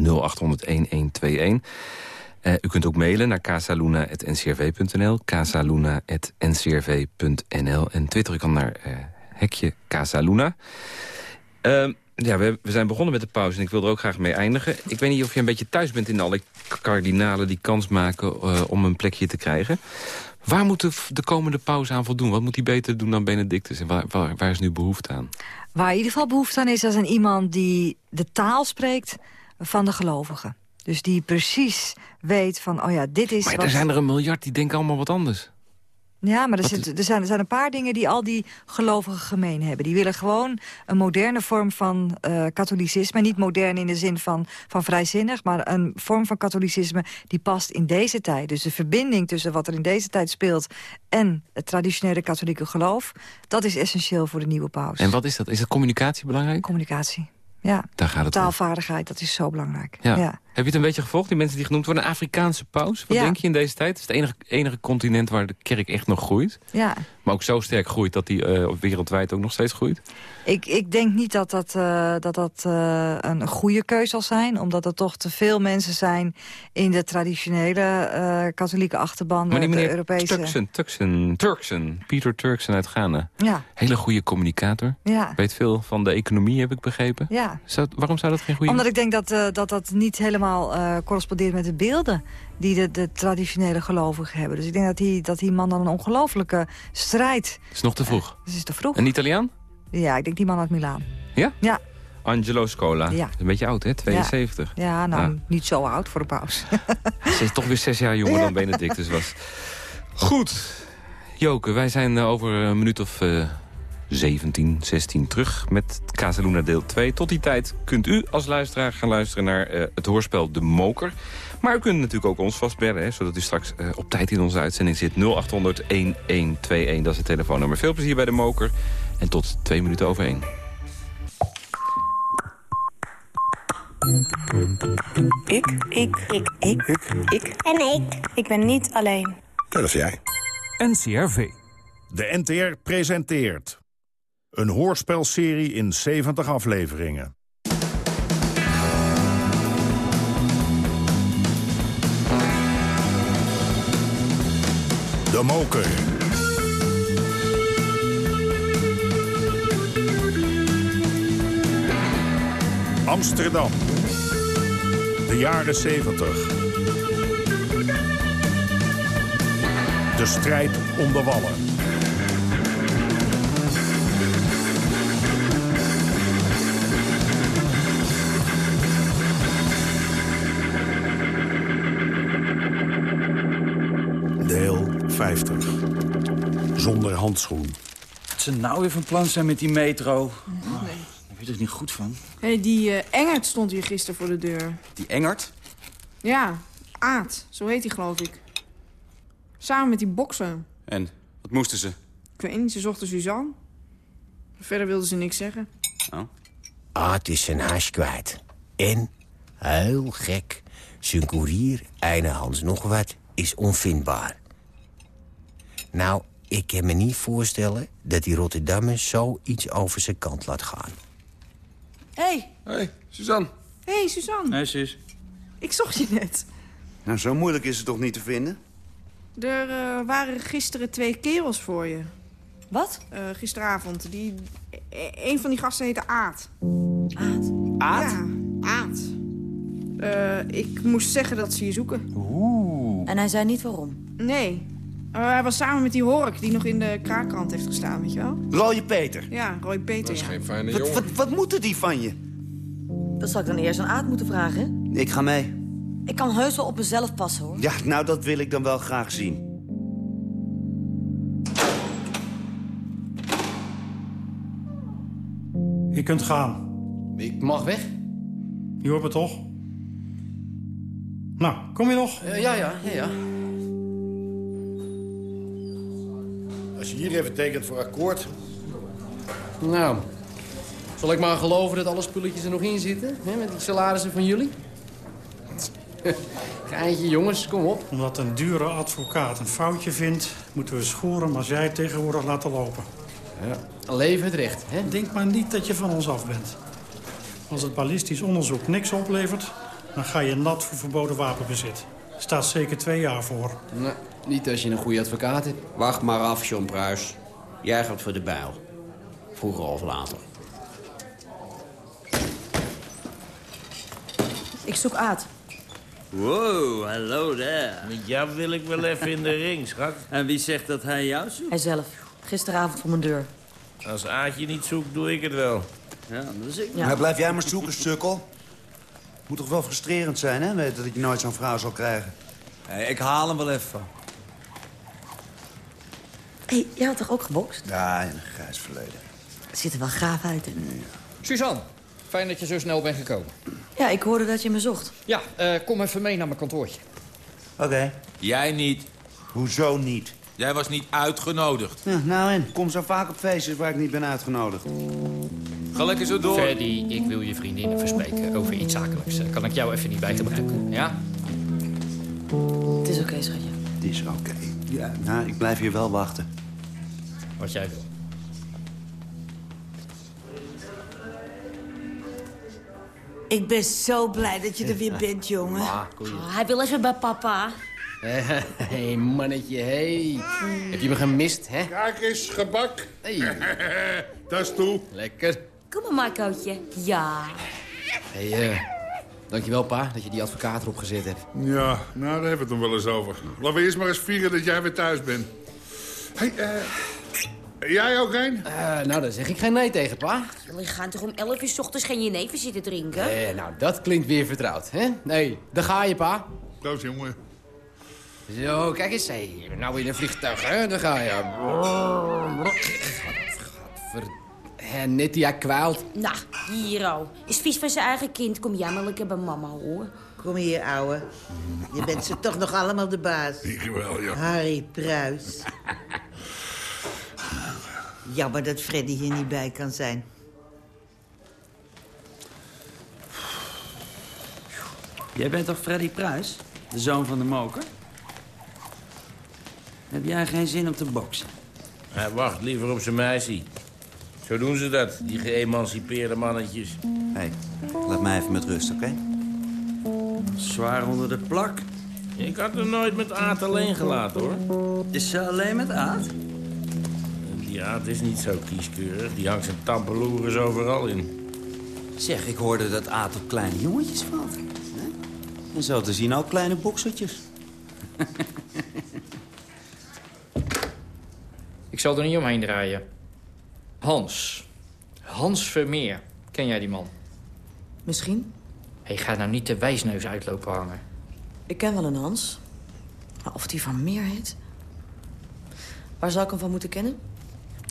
0800-1121. Uh, u kunt ook mailen naar casaluna.ncrv.nl. casaluna.ncrv.nl. En Twitter kan naar hekje Casaluna. Uh, ja, we, we, zijn begonnen met de pauze en ik wil er ook graag mee eindigen. Ik weet niet of je een beetje thuis bent in alle kardinalen die kans maken uh, om een plekje te krijgen. Waar moet de, de, komende pauze aan voldoen? Wat moet hij beter doen dan Benedictus? En waar, waar, waar, is nu behoefte aan? Waar in ieder geval behoefte aan is als een iemand die de taal spreekt van de gelovigen. Dus die precies weet van, oh ja, dit is... Maar wat... er zijn er een miljard die denken allemaal wat anders. Ja, maar er, zit, er, zijn, er zijn een paar dingen die al die gelovigen gemeen hebben. Die willen gewoon een moderne vorm van uh, katholicisme. Niet modern in de zin van, van vrijzinnig, maar een vorm van katholicisme die past in deze tijd. Dus de verbinding tussen wat er in deze tijd speelt en het traditionele katholieke geloof... dat is essentieel voor de nieuwe paus. En wat is dat? Is dat communicatie belangrijk? Communicatie. Ja, Daar gaat het taalvaardigheid, dat is zo belangrijk. Ja. ja. Heb je het een beetje gevolgd, die mensen die genoemd worden? Een Afrikaanse paus? Wat Ja. denk je in deze tijd? Het is het enige, enige continent waar de kerk echt nog groeit. Ja, Maar ook zo sterk groeit dat die eh, wereldwijd ook nog steeds groeit. ik, ik denk niet dat dat, eh, dat, dat eh, een goede keus zal zijn. Omdat er toch te veel mensen zijn in de traditionele katholieke achterban. Maar die de Europese. Turksen, Turksen, Turksen, Pieter Turksen uit Ghana. Ja, Hele goede communicator. ja, Weet veel van de economie, heb ik begrepen. ja. Zou, waarom zou dat geen goede... Omdat ik denk dat, dat dat niet helemaal eh, correspondeert met de beelden... die de, de traditionele gelovigen hebben. Dus ik denk dat die, dat die man dan een ongelofelijke strijd... Het is nog te vroeg. Dus het is te vroeg. Een Italiaan? Ja, ik denk die man uit Milaan. Ja? Ja, Angelo Scola. Ja. Een beetje oud, hè? 72. ja nou, Ah. niet zo oud voor de paus. Ze is toch weer zes jaar jonger dan Benedictus was. Goed. Joke, wij zijn eh, over een minuut of eh 17, 16 terug met Casaluna deel 2. Tot die tijd kunt u als luisteraar gaan luisteren naar eh, het hoorspel De Moker. Maar u kunt natuurlijk ook ons vastbellen, hè, zodat u straks eh, op tijd in onze uitzending zit. 0800-1121, dat is het telefoonnummer. Veel plezier bij De Moker en tot twee minuten over één. Ik. Ik. Ik. Ik. Ik. En ik. Ik ben niet alleen. Dat is jij. NCRV. De NTR presenteert... een hoorspelserie in 70 afleveringen. De Moker. Amsterdam. De jaren 70. De strijd om wallen. Handschoen. Wat ze nou weer van plan zijn met die metro. Oh, daar weet ik niet goed van. Hé, die eh, Engert stond hier gisteren voor de deur. Die Engert? Ja, Aad, zo heet hij geloof ik. Samen met die bokser. En, wat moesten ze? Ik weet niet, ze zochten Suzanne. Verder wilden ze niks zeggen. Aad is zijn hash kwijt. En, heel gek, zijn koerier, Eine Hans nog wat, is onvindbaar. Nou, ik kan me niet voorstellen dat die Rotterdammers zoiets over zijn kant laat gaan. Hé, hey, Hé, Suzanne. hey, Suzanne. Nee, zus. Ik zocht je net. Nou, zo moeilijk is het toch niet te vinden? Er eh, waren gisteren twee kerels voor je. Wat? Eh, gisteravond. Die, e- een van die gasten heette Aad. Aad. Aad? Ja, Aad. Eh, ik moest zeggen dat ze je zoeken. En hij zei niet waarom. Nee. Eh, hij was samen met die Hork die nog in de kraakkrant heeft gestaan, weet je wel? Rooie Peter. Ja, Roy Peter, ja. fijne Wat, wat, wat moeten die van je? Dat zal ik dan eerst aan Aad moeten vragen. Ik ga mee. Ik kan heus wel op mezelf passen, hoor. Ja, nou, dat wil ik dan wel graag zien. Je kunt gaan. Ik mag weg. Je hoort me toch? Nou, kom je nog? ja, ja, ja, ja. Als je hier even tekent voor akkoord... Nou, zal ik maar geloven dat alle spulletjes er nog in zitten? Hè, met die salarissen van jullie? Geintje, jongens, kom op. Omdat een dure advocaat een foutje vindt... moeten we schoren als jij het tegenwoordig laten lopen. Ja, leven het recht, hè? Denk maar niet dat je van ons af bent. Als het ballistisch onderzoek niks oplevert... dan ga je nat voor verboden wapenbezit. Staat zeker twee jaar voor. Nou, niet als je een goede advocaat hebt. Wacht maar af, John Pruis. Jij gaat voor de bijl. Vroeger of later. Ik zoek Aad. Wow, hallo daar. Met jou wil ik wel even in de ring, schat. En wie zegt dat hij jou zoekt? Hij zelf. Gisteravond voor mijn deur. Als Aadje niet zoekt, doe ik het wel. Ja, dat is ik. Ja. Nou, blijf jij maar zoeken, sukkel. Moet toch wel frustrerend zijn, hè? Weten dat je nooit zo'n vrouw zal krijgen. ik haal hem wel even. Hé, hey, jij had toch ook gebokst? Ja, in een grijs verleden. Het ziet er wel gaaf uit, hè? Suzanne, fijn dat je zo snel bent gekomen. Ja, ik hoorde dat je me zocht. Ja, eh, kom even mee naar mijn kantoortje. Oké. Jij niet. Hoezo niet? Jij was niet uitgenodigd. Ja, nou en, kom zo vaak op feestjes waar ik niet ben uitgenodigd. Ga lekker zo door. Ferdy, ik wil je vriendinnen verspreken over iets zakelijks. Kan ik jou even niet bij gebruiken, ja? Het is oké, schatje. Het is oké. Ja, nou, ik blijf hier wel wachten. Wat jij wil. Ik ben zo blij dat je er weer bent, jongen. Ah, koeien. Oh, hij wil even bij papa. Hé, hey, mannetje, hé. Heb je me gemist, hè? Kijk eens, gebak. Hey. Dat is toe. Lekker. Kom maar, Marcootje. Ja. Hé, hey, uh, dankjewel, pa, dat je die advocaat erop gezet hebt. Ja, nou, daar hebben we het nog wel eens over. Laten we eerst maar eens vieren dat jij weer thuis bent. Hé, hey, uh, jij ook een? Uh, nou, daar zeg ik geen nee tegen, pa. Jullie gaan toch om 11 uur s ochtends geen jenever zitten drinken? Eh, nou, dat klinkt weer vertrouwd, hè? Nee, daar ga je, pa. Proost, jongen. Zo, kijk eens, hé. Nou in een vliegtuig, hè? Daar ga je. Gadver... En net die kwijlt. Nou, hier al. Is vies van zijn eigen kind. Kom lekker bij mama, hoor. Kom hier, ouwe. Je bent ze toch nog allemaal de baas. Ik wel, ja. Harry Pruis. Jammer dat Freddy hier niet bij kan zijn. Jij bent toch Freddy Pruis? De zoon van de moker? Heb jij geen zin om te boksen? Hij wacht liever op zijn meisje. Zo doen ze dat, die geëmancipeerde mannetjes. Hé, hey, laat mij even met rust, oké? Okay? Zwaar onder de plak. Ik had er nooit met Aad alleen gelaten, hoor. Is ze alleen met Aad? Die Aad is niet zo kieskeurig. Die hangt zijn tampeloeres overal in. Zeg, ik hoorde dat Aad op kleine jongetjes valt. En zo te zien ook kleine boksertjes. Ik zal er niet omheen draaien. Hans. Hans Vermeer. Ken jij die man? Misschien. Hij gaat nou niet de wijsneus uitlopen hangen. Ik ken wel een Hans. Maar of die Vermeer heet? Waar zou ik hem van moeten kennen?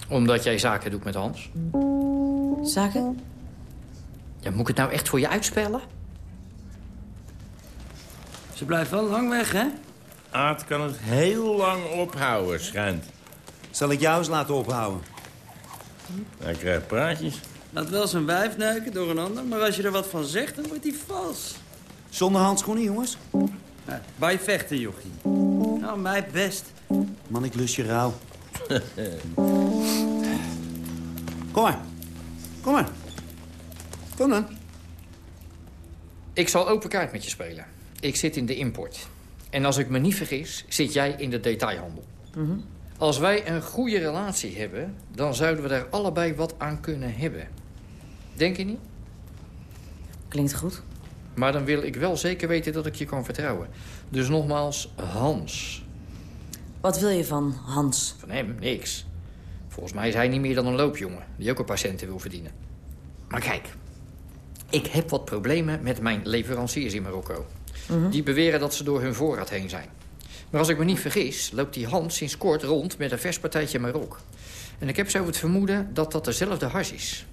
Omdat jij zaken doet met Hans. Zaken? Ja, moet ik het nou echt voor je uitspellen? Ze blijft wel lang weg, hè? Aad kan het heel lang ophouden, schijnt. Zal ik jou eens laten ophouden? Hij krijgt praatjes. Laat wel zijn wijf neuken door een ander, maar als je er wat van zegt, dan wordt hij vals. Zonder handschoenen, jongens? Ja, bij vechten, jochie. Nou, mij best. Man, ik lust je rauw. Kom maar. Kom maar. Kom dan. Ik zal open kaart met je spelen. Ik zit in de import. En als ik me niet vergis, zit jij in de detailhandel. Mm -hmm. Als wij een goede relatie hebben, dan zouden we daar allebei wat aan kunnen hebben. Denk je niet? Klinkt goed. Maar dan wil ik wel zeker weten dat ik je kan vertrouwen. Dus nogmaals, Hans. Wat wil je van Hans? Van hem, niks. Volgens mij is hij niet meer dan een loopjongen... die ook een patiënten wil verdienen. Maar kijk, ik heb wat problemen met mijn leveranciers in Marokko. Mm -hmm. Die beweren dat ze door hun voorraad heen zijn. Maar als ik me niet vergis, loopt die Hans sinds kort rond met een vers partijtje Marok. En ik heb zo het vermoeden dat dat dezelfde hars is.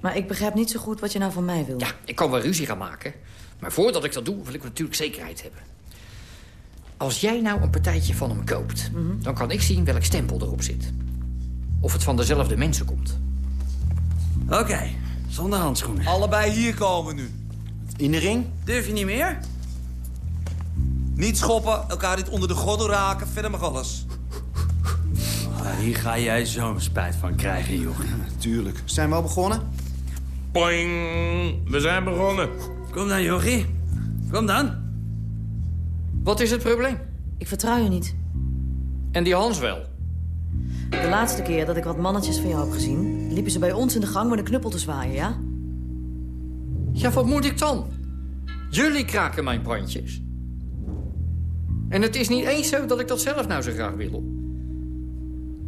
Maar ik begrijp niet zo goed wat je nou van mij wil. Ja, ik kan wel ruzie gaan maken. Maar voordat ik dat doe, wil ik natuurlijk zekerheid hebben. Als jij nou een partijtje van hem koopt... dan kan ik zien welk stempel erop zit. Of het van dezelfde mensen komt. Oké, zonder handschoenen. Allebei hier komen nu. In de ring? Durf je niet meer? Niet schoppen, elkaar niet onder de gordel raken, verder mag alles. Ah, hier ga jij zo'n spijt van krijgen, joh. Tuurlijk. Zijn we al begonnen? Poing, we zijn begonnen. Kom dan, jochie. Kom dan. Wat is het probleem? Ik vertrouw je niet. En die Hans wel? De laatste keer dat ik wat mannetjes van jou heb gezien... liepen ze bij ons in de gang met een knuppel te zwaaien, ja? Ja, wat moet ik dan? Jullie kraken mijn pandjes. En het is niet eens zo dat ik dat zelf nou zo graag wil.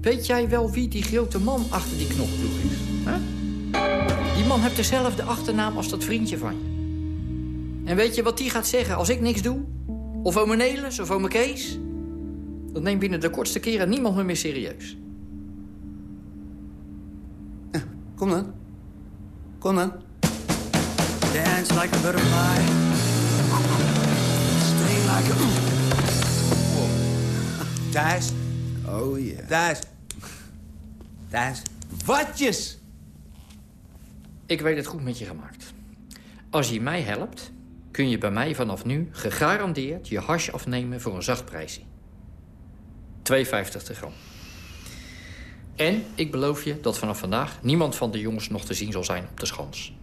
Weet jij wel wie die grote man achter die knokploeg is? Die man heeft dezelfde achternaam als dat vriendje van je. En weet je wat die gaat zeggen als ik niks doe? Of ome Nelis of ome Kees? Dat neemt binnen de kortste keren niemand me meer serieus. Kom dan. Kom dan. Dance like a butterfly. Stay like a... Thijs. Oh ja. Thijs. Thijs. Watjes. Ik weet het goed met je gemaakt. Als je mij helpt, kun je bij mij vanaf nu gegarandeerd je hash afnemen voor een zacht prijsje. 2,50 te gram. En ik beloof je dat vanaf vandaag niemand van de jongens nog te zien zal zijn op de schans.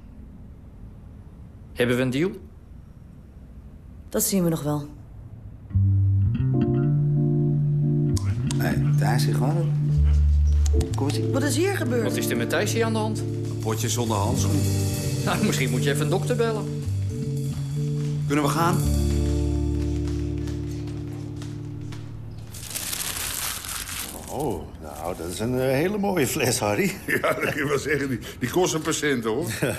Hebben we een deal? Dat zien we nog wel. Nee, daar is hij gewoon. Kom eens. Wat is hier gebeurd? Wat is er met Thijs hier aan de hand? Een potje zonder handschoen. Nou, misschien moet je even een dokter bellen. Kunnen we gaan? Oh, nou, dat is een eh, hele mooie fles, Harry. Ja, dat kun je wel zeggen. Die, die kost een patiënt, hoor.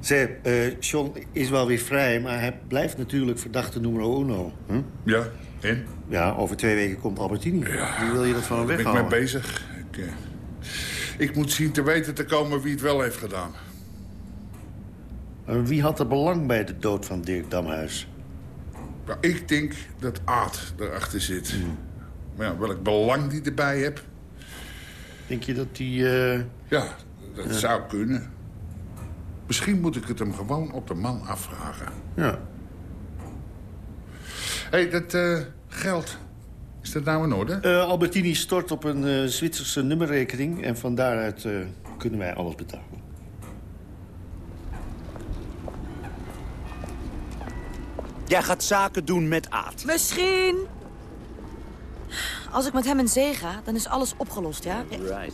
Zeg, eh John is wel weer vrij, maar hij blijft natuurlijk verdachte nummer uno. Hm? Ja, en? Ja, over twee weken komt Albertini. Hoe wil je dat van hem ben ik mee bezig. Ik, eh, ik moet zien te weten te komen wie het wel heeft gedaan. Wie had er belang bij de dood van Dirk Damhuis? Nou, ik denk dat Aad erachter zit. Hmm. Maar ja, welk belang die erbij heeft... Denk je dat die... eh, Ja, dat Ja. zou kunnen. Misschien moet ik het hem gewoon op de man afvragen. Ja. Hé, hey, dat eh, geld. Is dat nou in orde? Eh, Albertini stort op een eh, Zwitserse nummerrekening... en van daaruit eh, kunnen wij alles betalen. Jij gaat zaken doen met Aad. Misschien. Als ik met hem in zee ga, dan is alles opgelost, ja?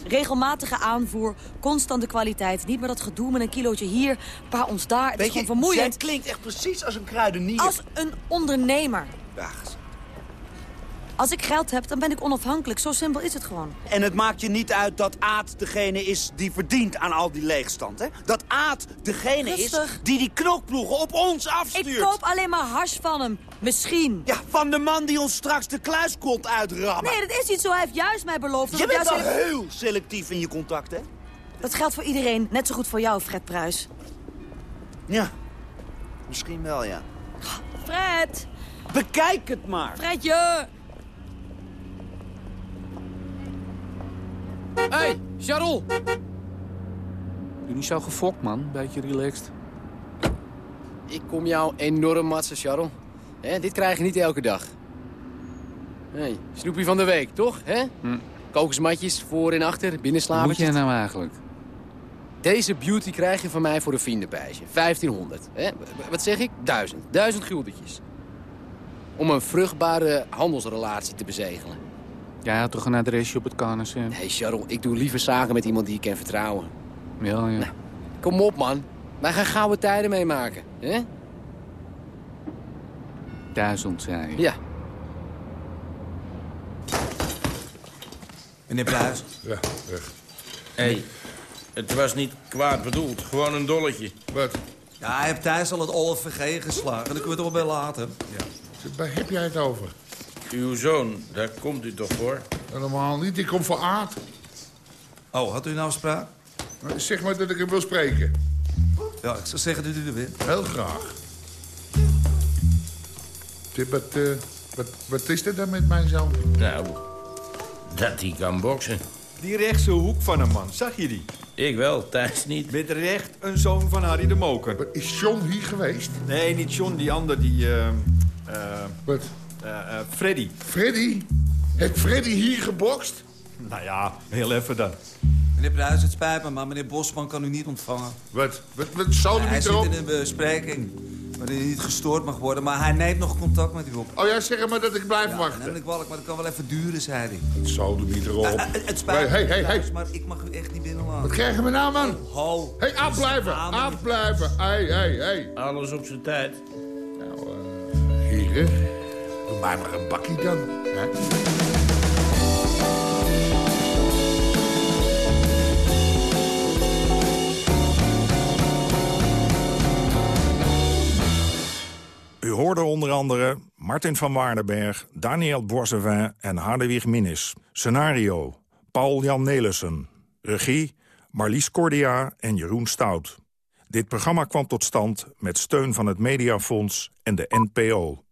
Regelmatige aanvoer, constante kwaliteit. Niet meer dat gedoe met een kilootje hier, een paar ons daar. Het is gewoon vermoeiend. Jij klinkt echt precies als een kruidenier. Als een ondernemer. Als ik geld heb, dan ben ik onafhankelijk. Zo simpel is het gewoon. En het maakt je niet uit dat Aad degene is die verdient aan al die leegstand, hè? Dat Aad degene Rustig. is die die knokploegen op ons afstuurt. Ik koop alleen maar hash van hem. Misschien. Ja, van de man die ons straks de kluiskont uitrammen. Nee, dat is niet zo. Hij heeft juist mij beloofd. dat Je bent wel heel selectief in je contacten, hè? Dat geldt voor iedereen. Net zo goed voor jou, Fred Pruis. Ja, misschien wel, ja. Fred! Bekijk het maar. Fredje! Hé, hey, Charles! Doe niet zo gefokt, man. Beetje relaxed. Ik kom jou enorm matsen. Hè, dit krijg je niet elke dag. Hey, snoepje van de week, toch? Hè? Kokosmatjes, voor en achter, binnenslapertjes. Moet je nou eigenlijk? Deze beauty krijg je van mij voor een vriendenprijsje. 1500. Hè? Wat zeg ik? 1000. 1000 guldetjes. Om een vruchtbare handelsrelatie te bezegelen. Jij had toch een adresje op het KNSM? Nee, Charles, ik doe liever zaken met iemand die ik kan vertrouwen. Ja, ja. Kom op, man. Wij gaan gouden tijden meemaken. Hè? Duizend, zei je. Ja. Meneer Pluis. Ja, weg. Hé, het was niet kwaad bedoeld. Gewoon een dolletje. Wat? Ja, hij heeft thuis al het Olaf VG geslagen. Daar kunnen we het wel bij laten. Ja. Waar heb jij het over? Uw zoon, daar komt u toch voor? Helemaal niet. Die komt voor Aad. Oh, had u een afspraak? Zeg maar dat ik hem wil spreken. Ja, ik zou zeggen dat u er bent. Heel graag. Tip, Wat, eh, wat, wat is er dan met mijn zoon? Nou, dat hij kan boksen. Die rechtse hoek van een man, zag je die? Ik wel, Thijs niet. Met recht een zoon van Harry de Moker. Is John hier geweest? Nee, niet John, die ander, die... eh Wat? eh, eh, Freddy. Freddy? Heeft Freddy hier gebokst? Nou ja, heel even dan. Meneer Pruis, het spijt me, maar meneer Bosman kan u niet ontvangen. Wat? Wat, wat zou er Hij niet zit in een bespreking waarin hij niet gestoord mag worden... maar hij neemt nog contact met u op. Oh ja, zeg maar dat ik blijf Ja, wachten. neem ik kwalijk, maar dat kan wel even duren, zei hij. Het zou er niet erop. Eh, eh, het spijt me, Hey, hey, hey, Pruis, hey. maar ik mag u echt niet binnenlaten. Wat krijgen we nou, man? Ho. Hé, hey, afblijven, afblijven. Hé, hé, hé. Alles op zijn tijd. Nou, eh, heren, doe mij maar een bakkie dan. Hè? U hoorde onder andere Martin van Waardenberg, Daniel Boisevin en Hadewig Minnis. Scenario, Paul-Jan Nelissen. Regie, Marlies Cordia en Jeroen Stout. Dit programma kwam tot stand met steun van het Mediafonds en de NPO.